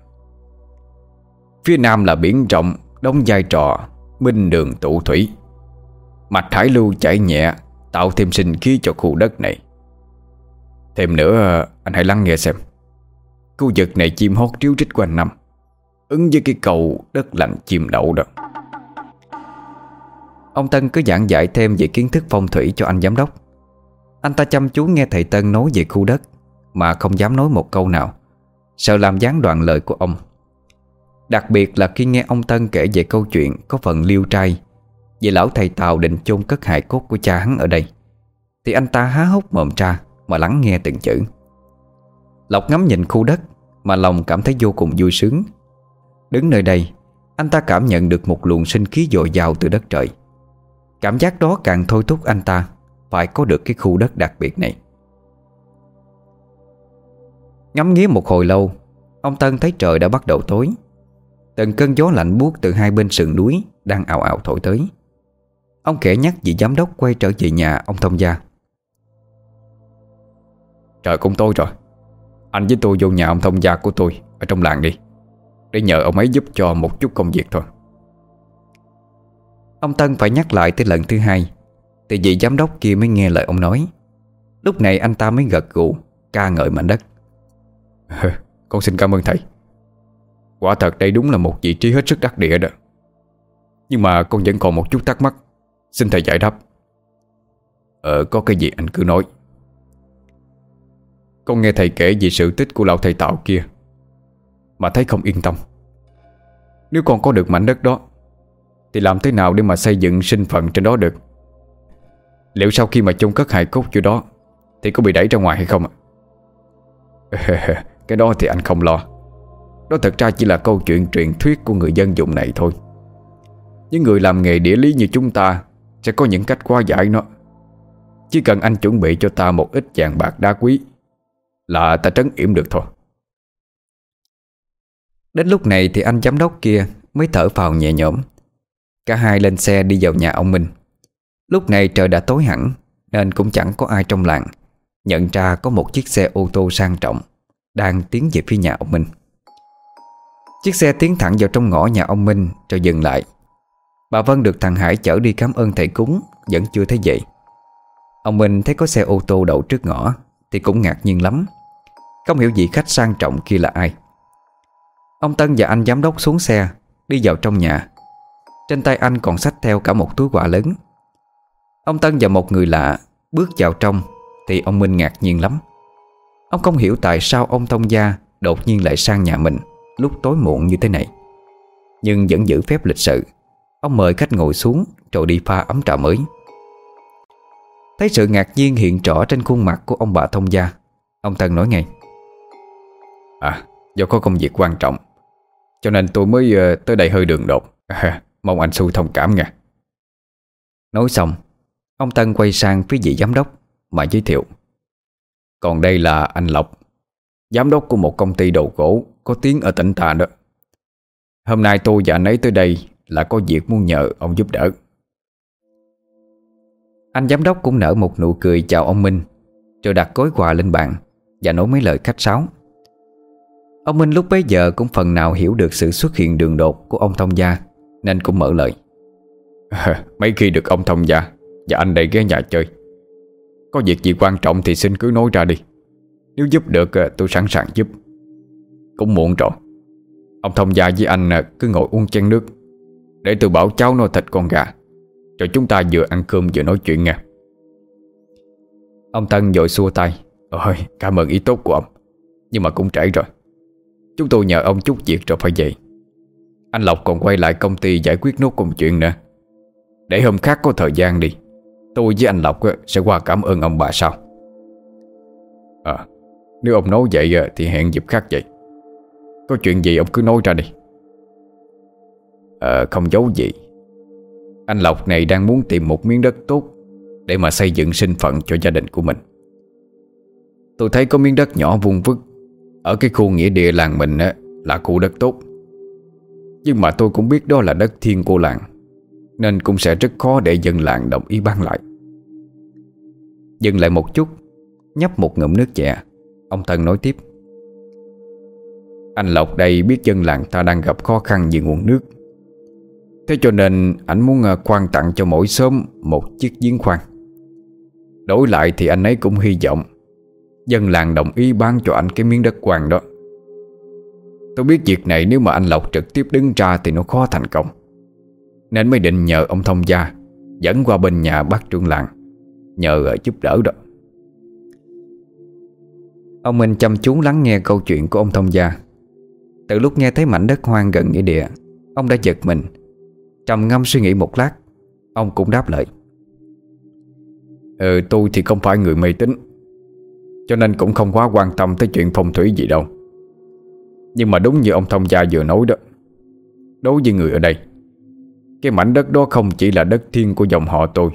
Phía nam là biển rộng, Đóng vai trò Minh đường tụ thủy. Mạch hải lưu chảy nhẹ, Tạo thêm sinh khí cho khu đất này. Thêm nữa, Anh hãy lắng nghe xem. Khu vực này chim hót tríu trích quanh năm, Ứng với cái cầu đất lạnh chim đậu đó. Ông Tân cứ giảng giải thêm về kiến thức phong thủy cho anh giám đốc. Anh ta chăm chú nghe thầy Tân nói về khu đất, Mà không dám nói một câu nào. Sợ làm gián đoạn lời của ông. Đặc biệt là khi nghe ông Tân kể về câu chuyện Có phần liêu trai Về lão thầy Tàu định chôn cất hài cốt của cha hắn ở đây, Thì anh ta há hốc mồm ra Mà lắng nghe từng chữ. Lộc ngắm nhìn khu đất Mà lòng cảm thấy vô cùng vui sướng. Đứng nơi đây, Anh ta cảm nhận được một luồng sinh khí dồi dào từ đất trời. Cảm giác đó càng thôi thúc anh ta phải có được cái khu đất đặc biệt này. Ngắm nghía một hồi lâu Ông Tân thấy trời đã bắt đầu tối. Từng cơn gió lạnh buốt từ hai bên sườn núi Đang ảo ảo thổi tới. Ông khẽ nhắc vị giám đốc quay trở về nhà ông thông gia. Trời cũng tối rồi. Anh với tôi vô nhà ông thông gia của tôi Ở trong làng đi. Để nhờ ông ấy giúp cho một chút công việc thôi. Ông Tân phải nhắc lại tới lần thứ hai thì vị giám đốc kia mới nghe lời ông nói. Lúc này anh ta mới gật gù, Ca ngợi mảnh đất. Con xin cảm ơn thầy. Quả thật đây đúng là một vị trí hết sức đắc địa đó. Nhưng mà con vẫn còn một chút thắc mắc. Xin thầy giải đáp. Ờ có cái gì anh cứ nói. Con nghe thầy kể về sự tích của lão thầy tạo kia, Mà thấy không yên tâm. Nếu con có được mảnh đất đó, Thì làm thế nào để mà xây dựng sinh phận trên đó được? Liệu sau khi mà chôn cất hài cốt chỗ đó, Thì có bị đẩy ra ngoài hay không ạ? Cái đó thì anh không lo. Đó thật ra chỉ là câu chuyện truyền thuyết Của người dân dùng này thôi. Những người làm nghề địa lý như chúng ta Sẽ có những cách qua giải nó. Chỉ cần anh chuẩn bị cho ta một ít vàng bạc đá quý Là ta trấn yểm được thôi. Đến lúc này thì anh giám đốc kia Mới thở phào nhẹ nhõm. Cả hai lên xe đi vào nhà ông Minh. Lúc này trời đã tối hẳn, Nên cũng chẳng có ai trong làng. Nhận ra có một chiếc xe ô tô sang trọng, Đang tiến về phía nhà ông Minh. Chiếc xe tiến thẳng vào trong ngõ nhà ông Minh Rồi dừng lại. Bà Vân được thằng Hải chở đi cảm ơn thầy cúng, Vẫn chưa thấy vậy Ông Minh thấy có xe ô tô đậu trước ngõ, Thì cũng ngạc nhiên lắm. Không hiểu gì khách sang trọng kia là ai. Ông Tân và anh giám đốc xuống xe, Đi vào trong nhà. Trên tay anh còn xách theo cả một túi quà lớn. Ông Tân và một người lạ Bước vào trong Thì ông Minh ngạc nhiên lắm. Ông không hiểu tại sao ông Thông Gia Đột nhiên lại sang nhà mình Lúc tối muộn như thế này. Nhưng vẫn giữ phép lịch sự Ông mời khách ngồi xuống Rồi đi pha ấm trà mới. Thấy sự ngạc nhiên hiện rõ trên khuôn mặt của ông bà Thông Gia Ông Tân nói ngay. À do có công việc quan trọng Cho nên tôi mới uh, tới đây hơi đường đột. À, Mong anh xui thông cảm nha Nói xong Ông Tân quay sang phía vị giám đốc, Mà giới thiệu. Còn đây là anh Lộc, Giám đốc của một công ty đồ gỗ Có tiếng ở tỉnh ta đó. Hôm nay tôi và anh ấy tới đây Là có việc muốn nhờ ông giúp đỡ. Anh giám đốc cũng nở một nụ cười chào ông Minh, Rồi đặt gói quà lên bàn Và nói mấy lời khách sáo. Ông Minh lúc bấy giờ cũng phần nào hiểu được sự xuất hiện đường đột của ông thông gia, Nên cũng mở lời. Mấy khi được ông thông gia và anh đầy ghé nhà chơi. Có việc gì quan trọng thì xin cứ nói ra đi. Nếu giúp được ờ, tôi sẵn sàng giúp. Cũng muộn rồi. Ông thông gia với anh ờ, cứ ngồi uống chén nước. Để tôi bảo cháu nó thịt con gà. Rồi chúng ta vừa ăn cơm vừa nói chuyện nha. Ông Tân dội xua tay. Ôi, cảm ơn ý tốt của ông. Nhưng mà cũng trễ rồi. Chúng tôi nhờ ông chút việc rồi phải vậy Anh Lộc còn quay lại công ty giải quyết nốt công chuyện nữa. Để hôm khác có thời gian đi. Tôi với anh Lộc sẽ qua cảm ơn ông bà sau. À Nếu ông nói vậy thì hẹn dịp khác vậy. Có chuyện gì ông cứ nói ra đi. À, không giấu gì. Anh Lộc này đang muốn tìm một miếng đất tốt Để mà xây dựng sinh phận cho gia đình của mình. Tôi thấy có miếng đất nhỏ vuông vức Ở cái khu nghĩa địa làng mình á, là khu đất tốt. Nhưng mà tôi cũng biết đó là đất thiên của làng. Nên cũng sẽ rất khó để dân làng đồng ý ban lại. Dừng lại một chút, Nhấp một ngụm nước chè Ông Tân nói tiếp. Anh Lộc đây biết dân làng ta đang gặp khó khăn về nguồn nước. Thế cho nên ảnh muốn à, khoan quan tặng cho mỗi xóm một chiếc giếng khoan. Đổi lại thì anh ấy cũng hy vọng Dân làng đồng ý bán cho anh cái miếng đất quan đó. Tôi biết việc này nếu mà anh Lộc trực tiếp đứng ra thì nó khó thành công. Nên mới định nhờ ông thông gia Dẫn qua bên nhà bác trưởng làng, Nhờ ờ, giúp đỡ đó. Ông Minh chăm chú lắng nghe câu chuyện của ông thông gia. Từ lúc nghe thấy mảnh đất hoang gần nghĩa địa, Ông đã giật mình, Trầm ngâm suy nghĩ một lát, Ông cũng đáp lời. Ừ tôi thì không phải người mê tín, Cho nên cũng không quá quan tâm tới chuyện phong thủy gì đâu. Nhưng mà đúng như ông thông gia vừa nói đó, Đối với người ở đây cái mảnh đất đó không chỉ là đất thiên của dòng họ tôi,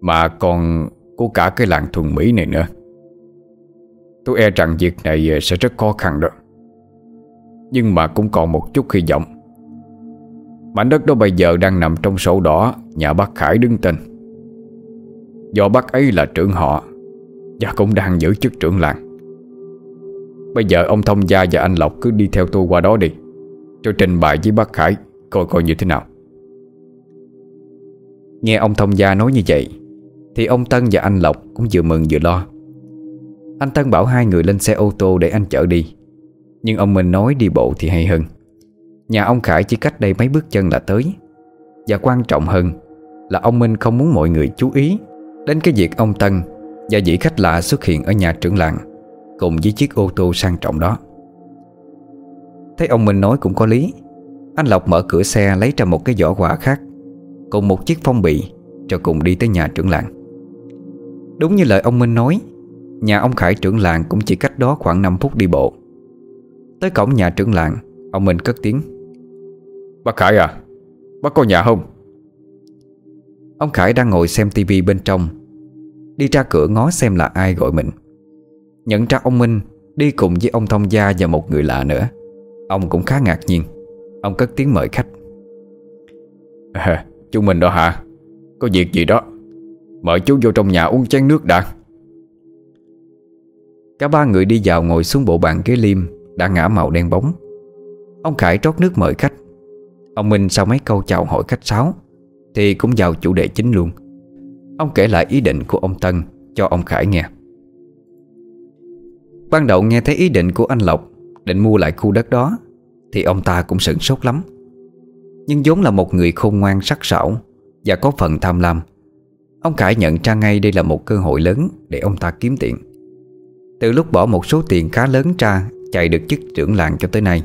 Mà còn của cả cái làng thuần Mỹ này nữa. Tôi e rằng việc này sẽ rất khó khăn đó. Nhưng mà cũng còn một chút hy vọng. Mảnh đất đó bây giờ đang nằm trong sổ đỏ, Nhà bác Khải đứng tên. Do bác ấy là trưởng họ, Và cũng đang giữ chức trưởng làng. Bây giờ ông Thông Gia và anh Lộc cứ đi theo tôi qua đó đi Cho trình bày với bác Khải, Coi coi như thế nào. Nghe ông Thông Gia nói như vậy, Thì ông Tân và anh Lộc cũng vừa mừng vừa lo. Anh Tân bảo hai người lên xe ô tô để anh chở đi, Nhưng ông Minh nói đi bộ thì hay hơn. Nhà ông Khải chỉ cách đây mấy bước chân là tới, Và quan trọng hơn Là ông Minh không muốn mọi người chú ý Đến cái việc ông Tân Và vị khách lạ xuất hiện ở nhà trưởng làng Cùng với chiếc ô tô sang trọng đó. Thấy ông Minh nói cũng có lý, Anh Lộc mở cửa xe lấy ra một cái giỏ quà khác Cùng một chiếc phong bì Rồi cùng đi tới nhà trưởng làng. Đúng như lời ông Minh nói Nhà ông Khải trưởng làng cũng chỉ cách đó khoảng 5 phút đi bộ. Tới cổng nhà trưởng làng Ông Minh cất tiếng. Bác Khải à Bác có nhà không? Ông Khải đang ngồi xem tivi bên trong Đi ra cửa ngó xem là ai gọi mình. Nhận ra ông Minh Đi cùng với ông Thông Gia và một người lạ nữa. Ông cũng khá ngạc nhiên Ông cất tiếng mời khách. À, Chú mình đó hả? Có việc gì đó? Mời chú vô trong nhà uống chén nước đã. Cả ba người đi vào ngồi xuống bộ bàn ghế liêm Đã ngã màu đen bóng. Ông Khải trót nước mời khách. Ông Minh sau mấy câu chào hỏi khách sáo, Thì cũng vào chủ đề chính luôn. Ông kể lại ý định của ông Tân Cho ông Khải nghe. Ban đầu nghe thấy ý định của anh Lộc Định mua lại khu đất đó, Thì ông ta cũng sửng sốt lắm. Nhưng vốn là một người khôn ngoan sắc sảo Và có phần tham lam, Ông Khải nhận ra ngay đây là một cơ hội lớn Để ông ta kiếm tiền. Từ lúc bỏ một số tiền khá lớn ra, Chạy được chức trưởng làng cho tới nay,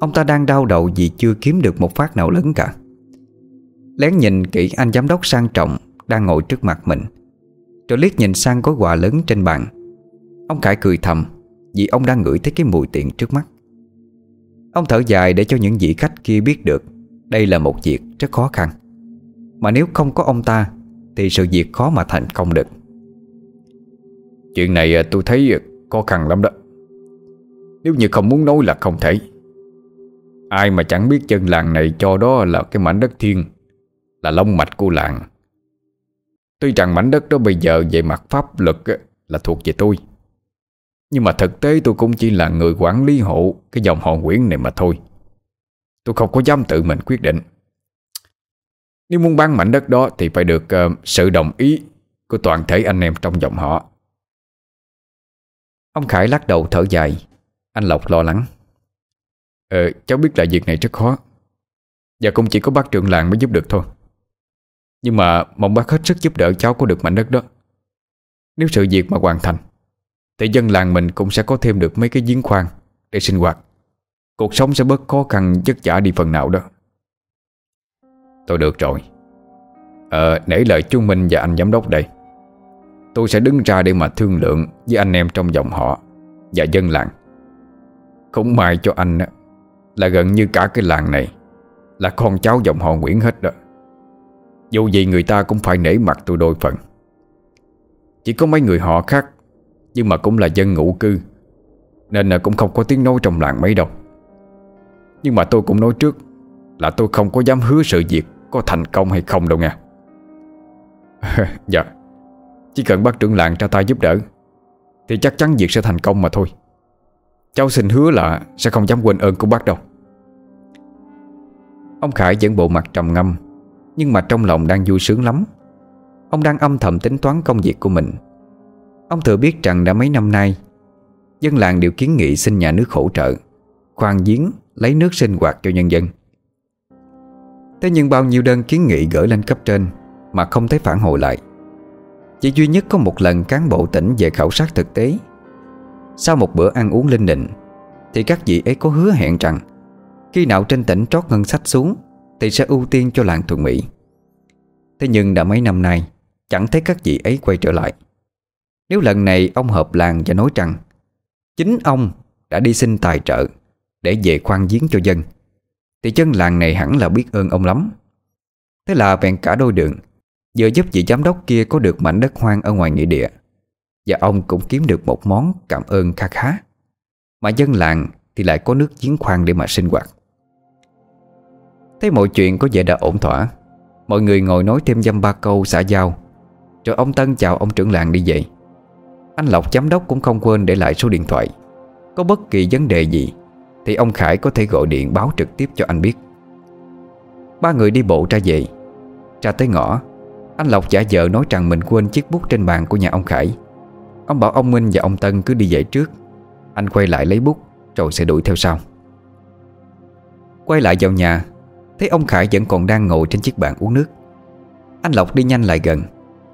Ông ta đang đau đầu vì chưa kiếm được một phát nào lớn cả. Lén nhìn kỹ anh giám đốc sang trọng Đang ngồi trước mặt mình, Rồi liếc nhìn sang gói quà lớn trên bàn. Ông Khải cười thầm Vì ông đang ngửi thấy cái mùi tiền trước mắt. Ông thở dài để cho những vị khách kia biết được đây là một việc rất khó khăn. Mà nếu không có ông ta, Thì sự việc khó mà thành công được. Chuyện này à, tôi thấy khó khăn lắm đó. Nếu như không muốn nói là không thể, Ai mà chẳng biết chân làng này cho đó là cái mảnh đất thiên Là long mạch của làng. Tuy rằng mảnh đất đó bây giờ về mặt pháp luật là thuộc về tôi, Nhưng mà thực tế tôi cũng chỉ là người quản lý hộ cái dòng họ Nguyễn này mà thôi. Tôi không có dám tự mình quyết định. Nếu muốn bán mảnh đất đó thì phải được uh, sự đồng ý của toàn thể anh em trong dòng họ. Ông Khải lắc đầu thở dài. Anh Lộc lo lắng. Ờ cháu biết là việc này rất khó. Và cũng chỉ có bác trưởng làng mới giúp được thôi. Nhưng mà mong bác hết sức giúp đỡ cháu có được mảnh đất đó. Nếu sự việc mà hoàn thành Thì dân làng mình cũng sẽ có thêm được mấy cái giếng khoan Để sinh hoạt. Cuộc sống sẽ bớt khó khăn chất giả đi phần nào đó. Tôi được rồi. Ờ nể lời chú Minh và anh giám đốc đây. Tôi sẽ đứng ra để mà thương lượng Với anh em trong dòng họ Và dân làng. Không may cho anh Là gần như cả cái làng này Là con cháu dòng họ Nguyễn hết đó. Dù gì người ta cũng phải nể mặt tôi đôi phần. Chỉ có mấy người họ khác, Nhưng mà cũng là dân ngụ cư, Nên là cũng không có tiếng nói trong làng mấy đâu. Nhưng mà tôi cũng nói trước Là tôi không có dám hứa sự việc Có thành công hay không đâu nha Dạ chỉ cần bác trưởng làng ra tay giúp đỡ, Thì chắc chắn việc sẽ thành công mà thôi. Cháu xin hứa là Sẽ không dám quên ơn của bác đâu. Ông Khải vẫn bộ mặt trầm ngâm, Nhưng mà trong lòng đang vui sướng lắm. Ông đang âm thầm tính toán công việc của mình. Ông thừa biết rằng đã mấy năm nay, Dân làng đều kiến nghị xin nhà nước hỗ trợ, Khoan giếng Lấy nước sinh hoạt cho nhân dân. Thế nhưng bao nhiêu đơn kiến nghị gửi lên cấp trên Mà không thấy phản hồi lại. Chỉ duy nhất có một lần cán bộ tỉnh về khảo sát thực tế. Sau một bữa ăn uống linh định, Thì các vị ấy có hứa hẹn rằng Khi nào trên tỉnh trót ngân sách xuống Thì sẽ ưu tiên cho làng Thuận Mỹ. Thế nhưng đã mấy năm nay, Chẳng thấy các vị ấy quay trở lại. Nếu lần này ông hợp làng và nói rằng, Chính ông đã đi xin tài trợ để về khoan giếng cho dân. Thì dân làng này hẳn là biết ơn ông lắm. Thế là vẹn cả đôi đường, Vừa giúp vị giám đốc kia có được mảnh đất hoang ở ngoài nghĩa địa, Và ông cũng kiếm được một món cảm ơn kha khá. Mà dân làng thì lại có nước giếng khoan để mà sinh hoạt. Thấy mọi chuyện có vẻ đã ổn thỏa, Mọi người ngồi nói thêm dăm ba câu xã giao, Rồi ông Tân chào ông trưởng làng đi về. Anh Lộc giám đốc cũng không quên để lại số điện thoại. Có bất kỳ vấn đề gì thì ông Khải có thể gọi điện báo trực tiếp cho anh biết. Ba người đi bộ ra về. Ra tới ngõ, anh Lộc giả vờ nói rằng mình quên chiếc bút trên bàn của nhà ông Khải. Ông bảo ông Minh và ông Tân cứ đi dậy trước. Anh quay lại lấy bút, Rồi sẽ đuổi theo sau. Quay lại vào nhà, Thấy ông Khải vẫn còn đang ngồi trên chiếc bàn uống nước. Anh Lộc đi nhanh lại gần,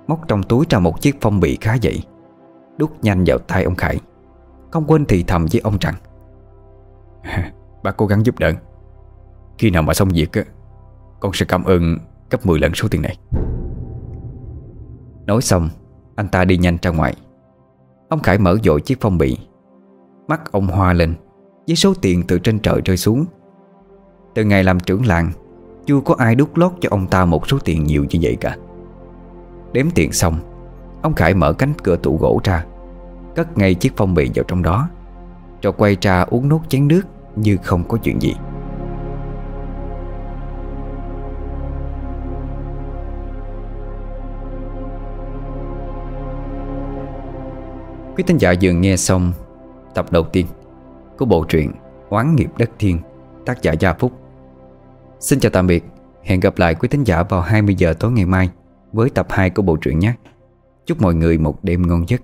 Móc trong túi ra một chiếc phong bì khá dậy Đút nhanh vào tay ông Khải. Không quên thì thầm với ông rằng Bác cố gắng giúp đỡ. Khi nào mà xong việc Con sẽ cảm ơn gấp 10 lần số tiền này. Nói xong, Anh ta đi nhanh ra ngoài. Ông Khải mở dội chiếc phong bì. Mắt ông hoa lên Với số tiền từ trên trời rơi xuống. Từ ngày làm trưởng làng, Chưa có ai đút lót cho ông ta một số tiền nhiều như vậy cả. Đếm tiền xong, Ông Khải mở cánh cửa tủ gỗ ra, Cất ngay chiếc phong bì vào trong đó. Rồi quay ra uống nốt chén nước Như không có chuyện gì Quý thính giả vừa nghe xong tập đầu tiên của bộ truyện Oán nghiệp đất thiên tác giả Gia Phúc. Xin chào tạm biệt, hẹn gặp lại quý thính giả vào 20 giờ tối ngày mai với tập 2 của bộ truyện nhé. Chúc mọi người một đêm ngon giấc.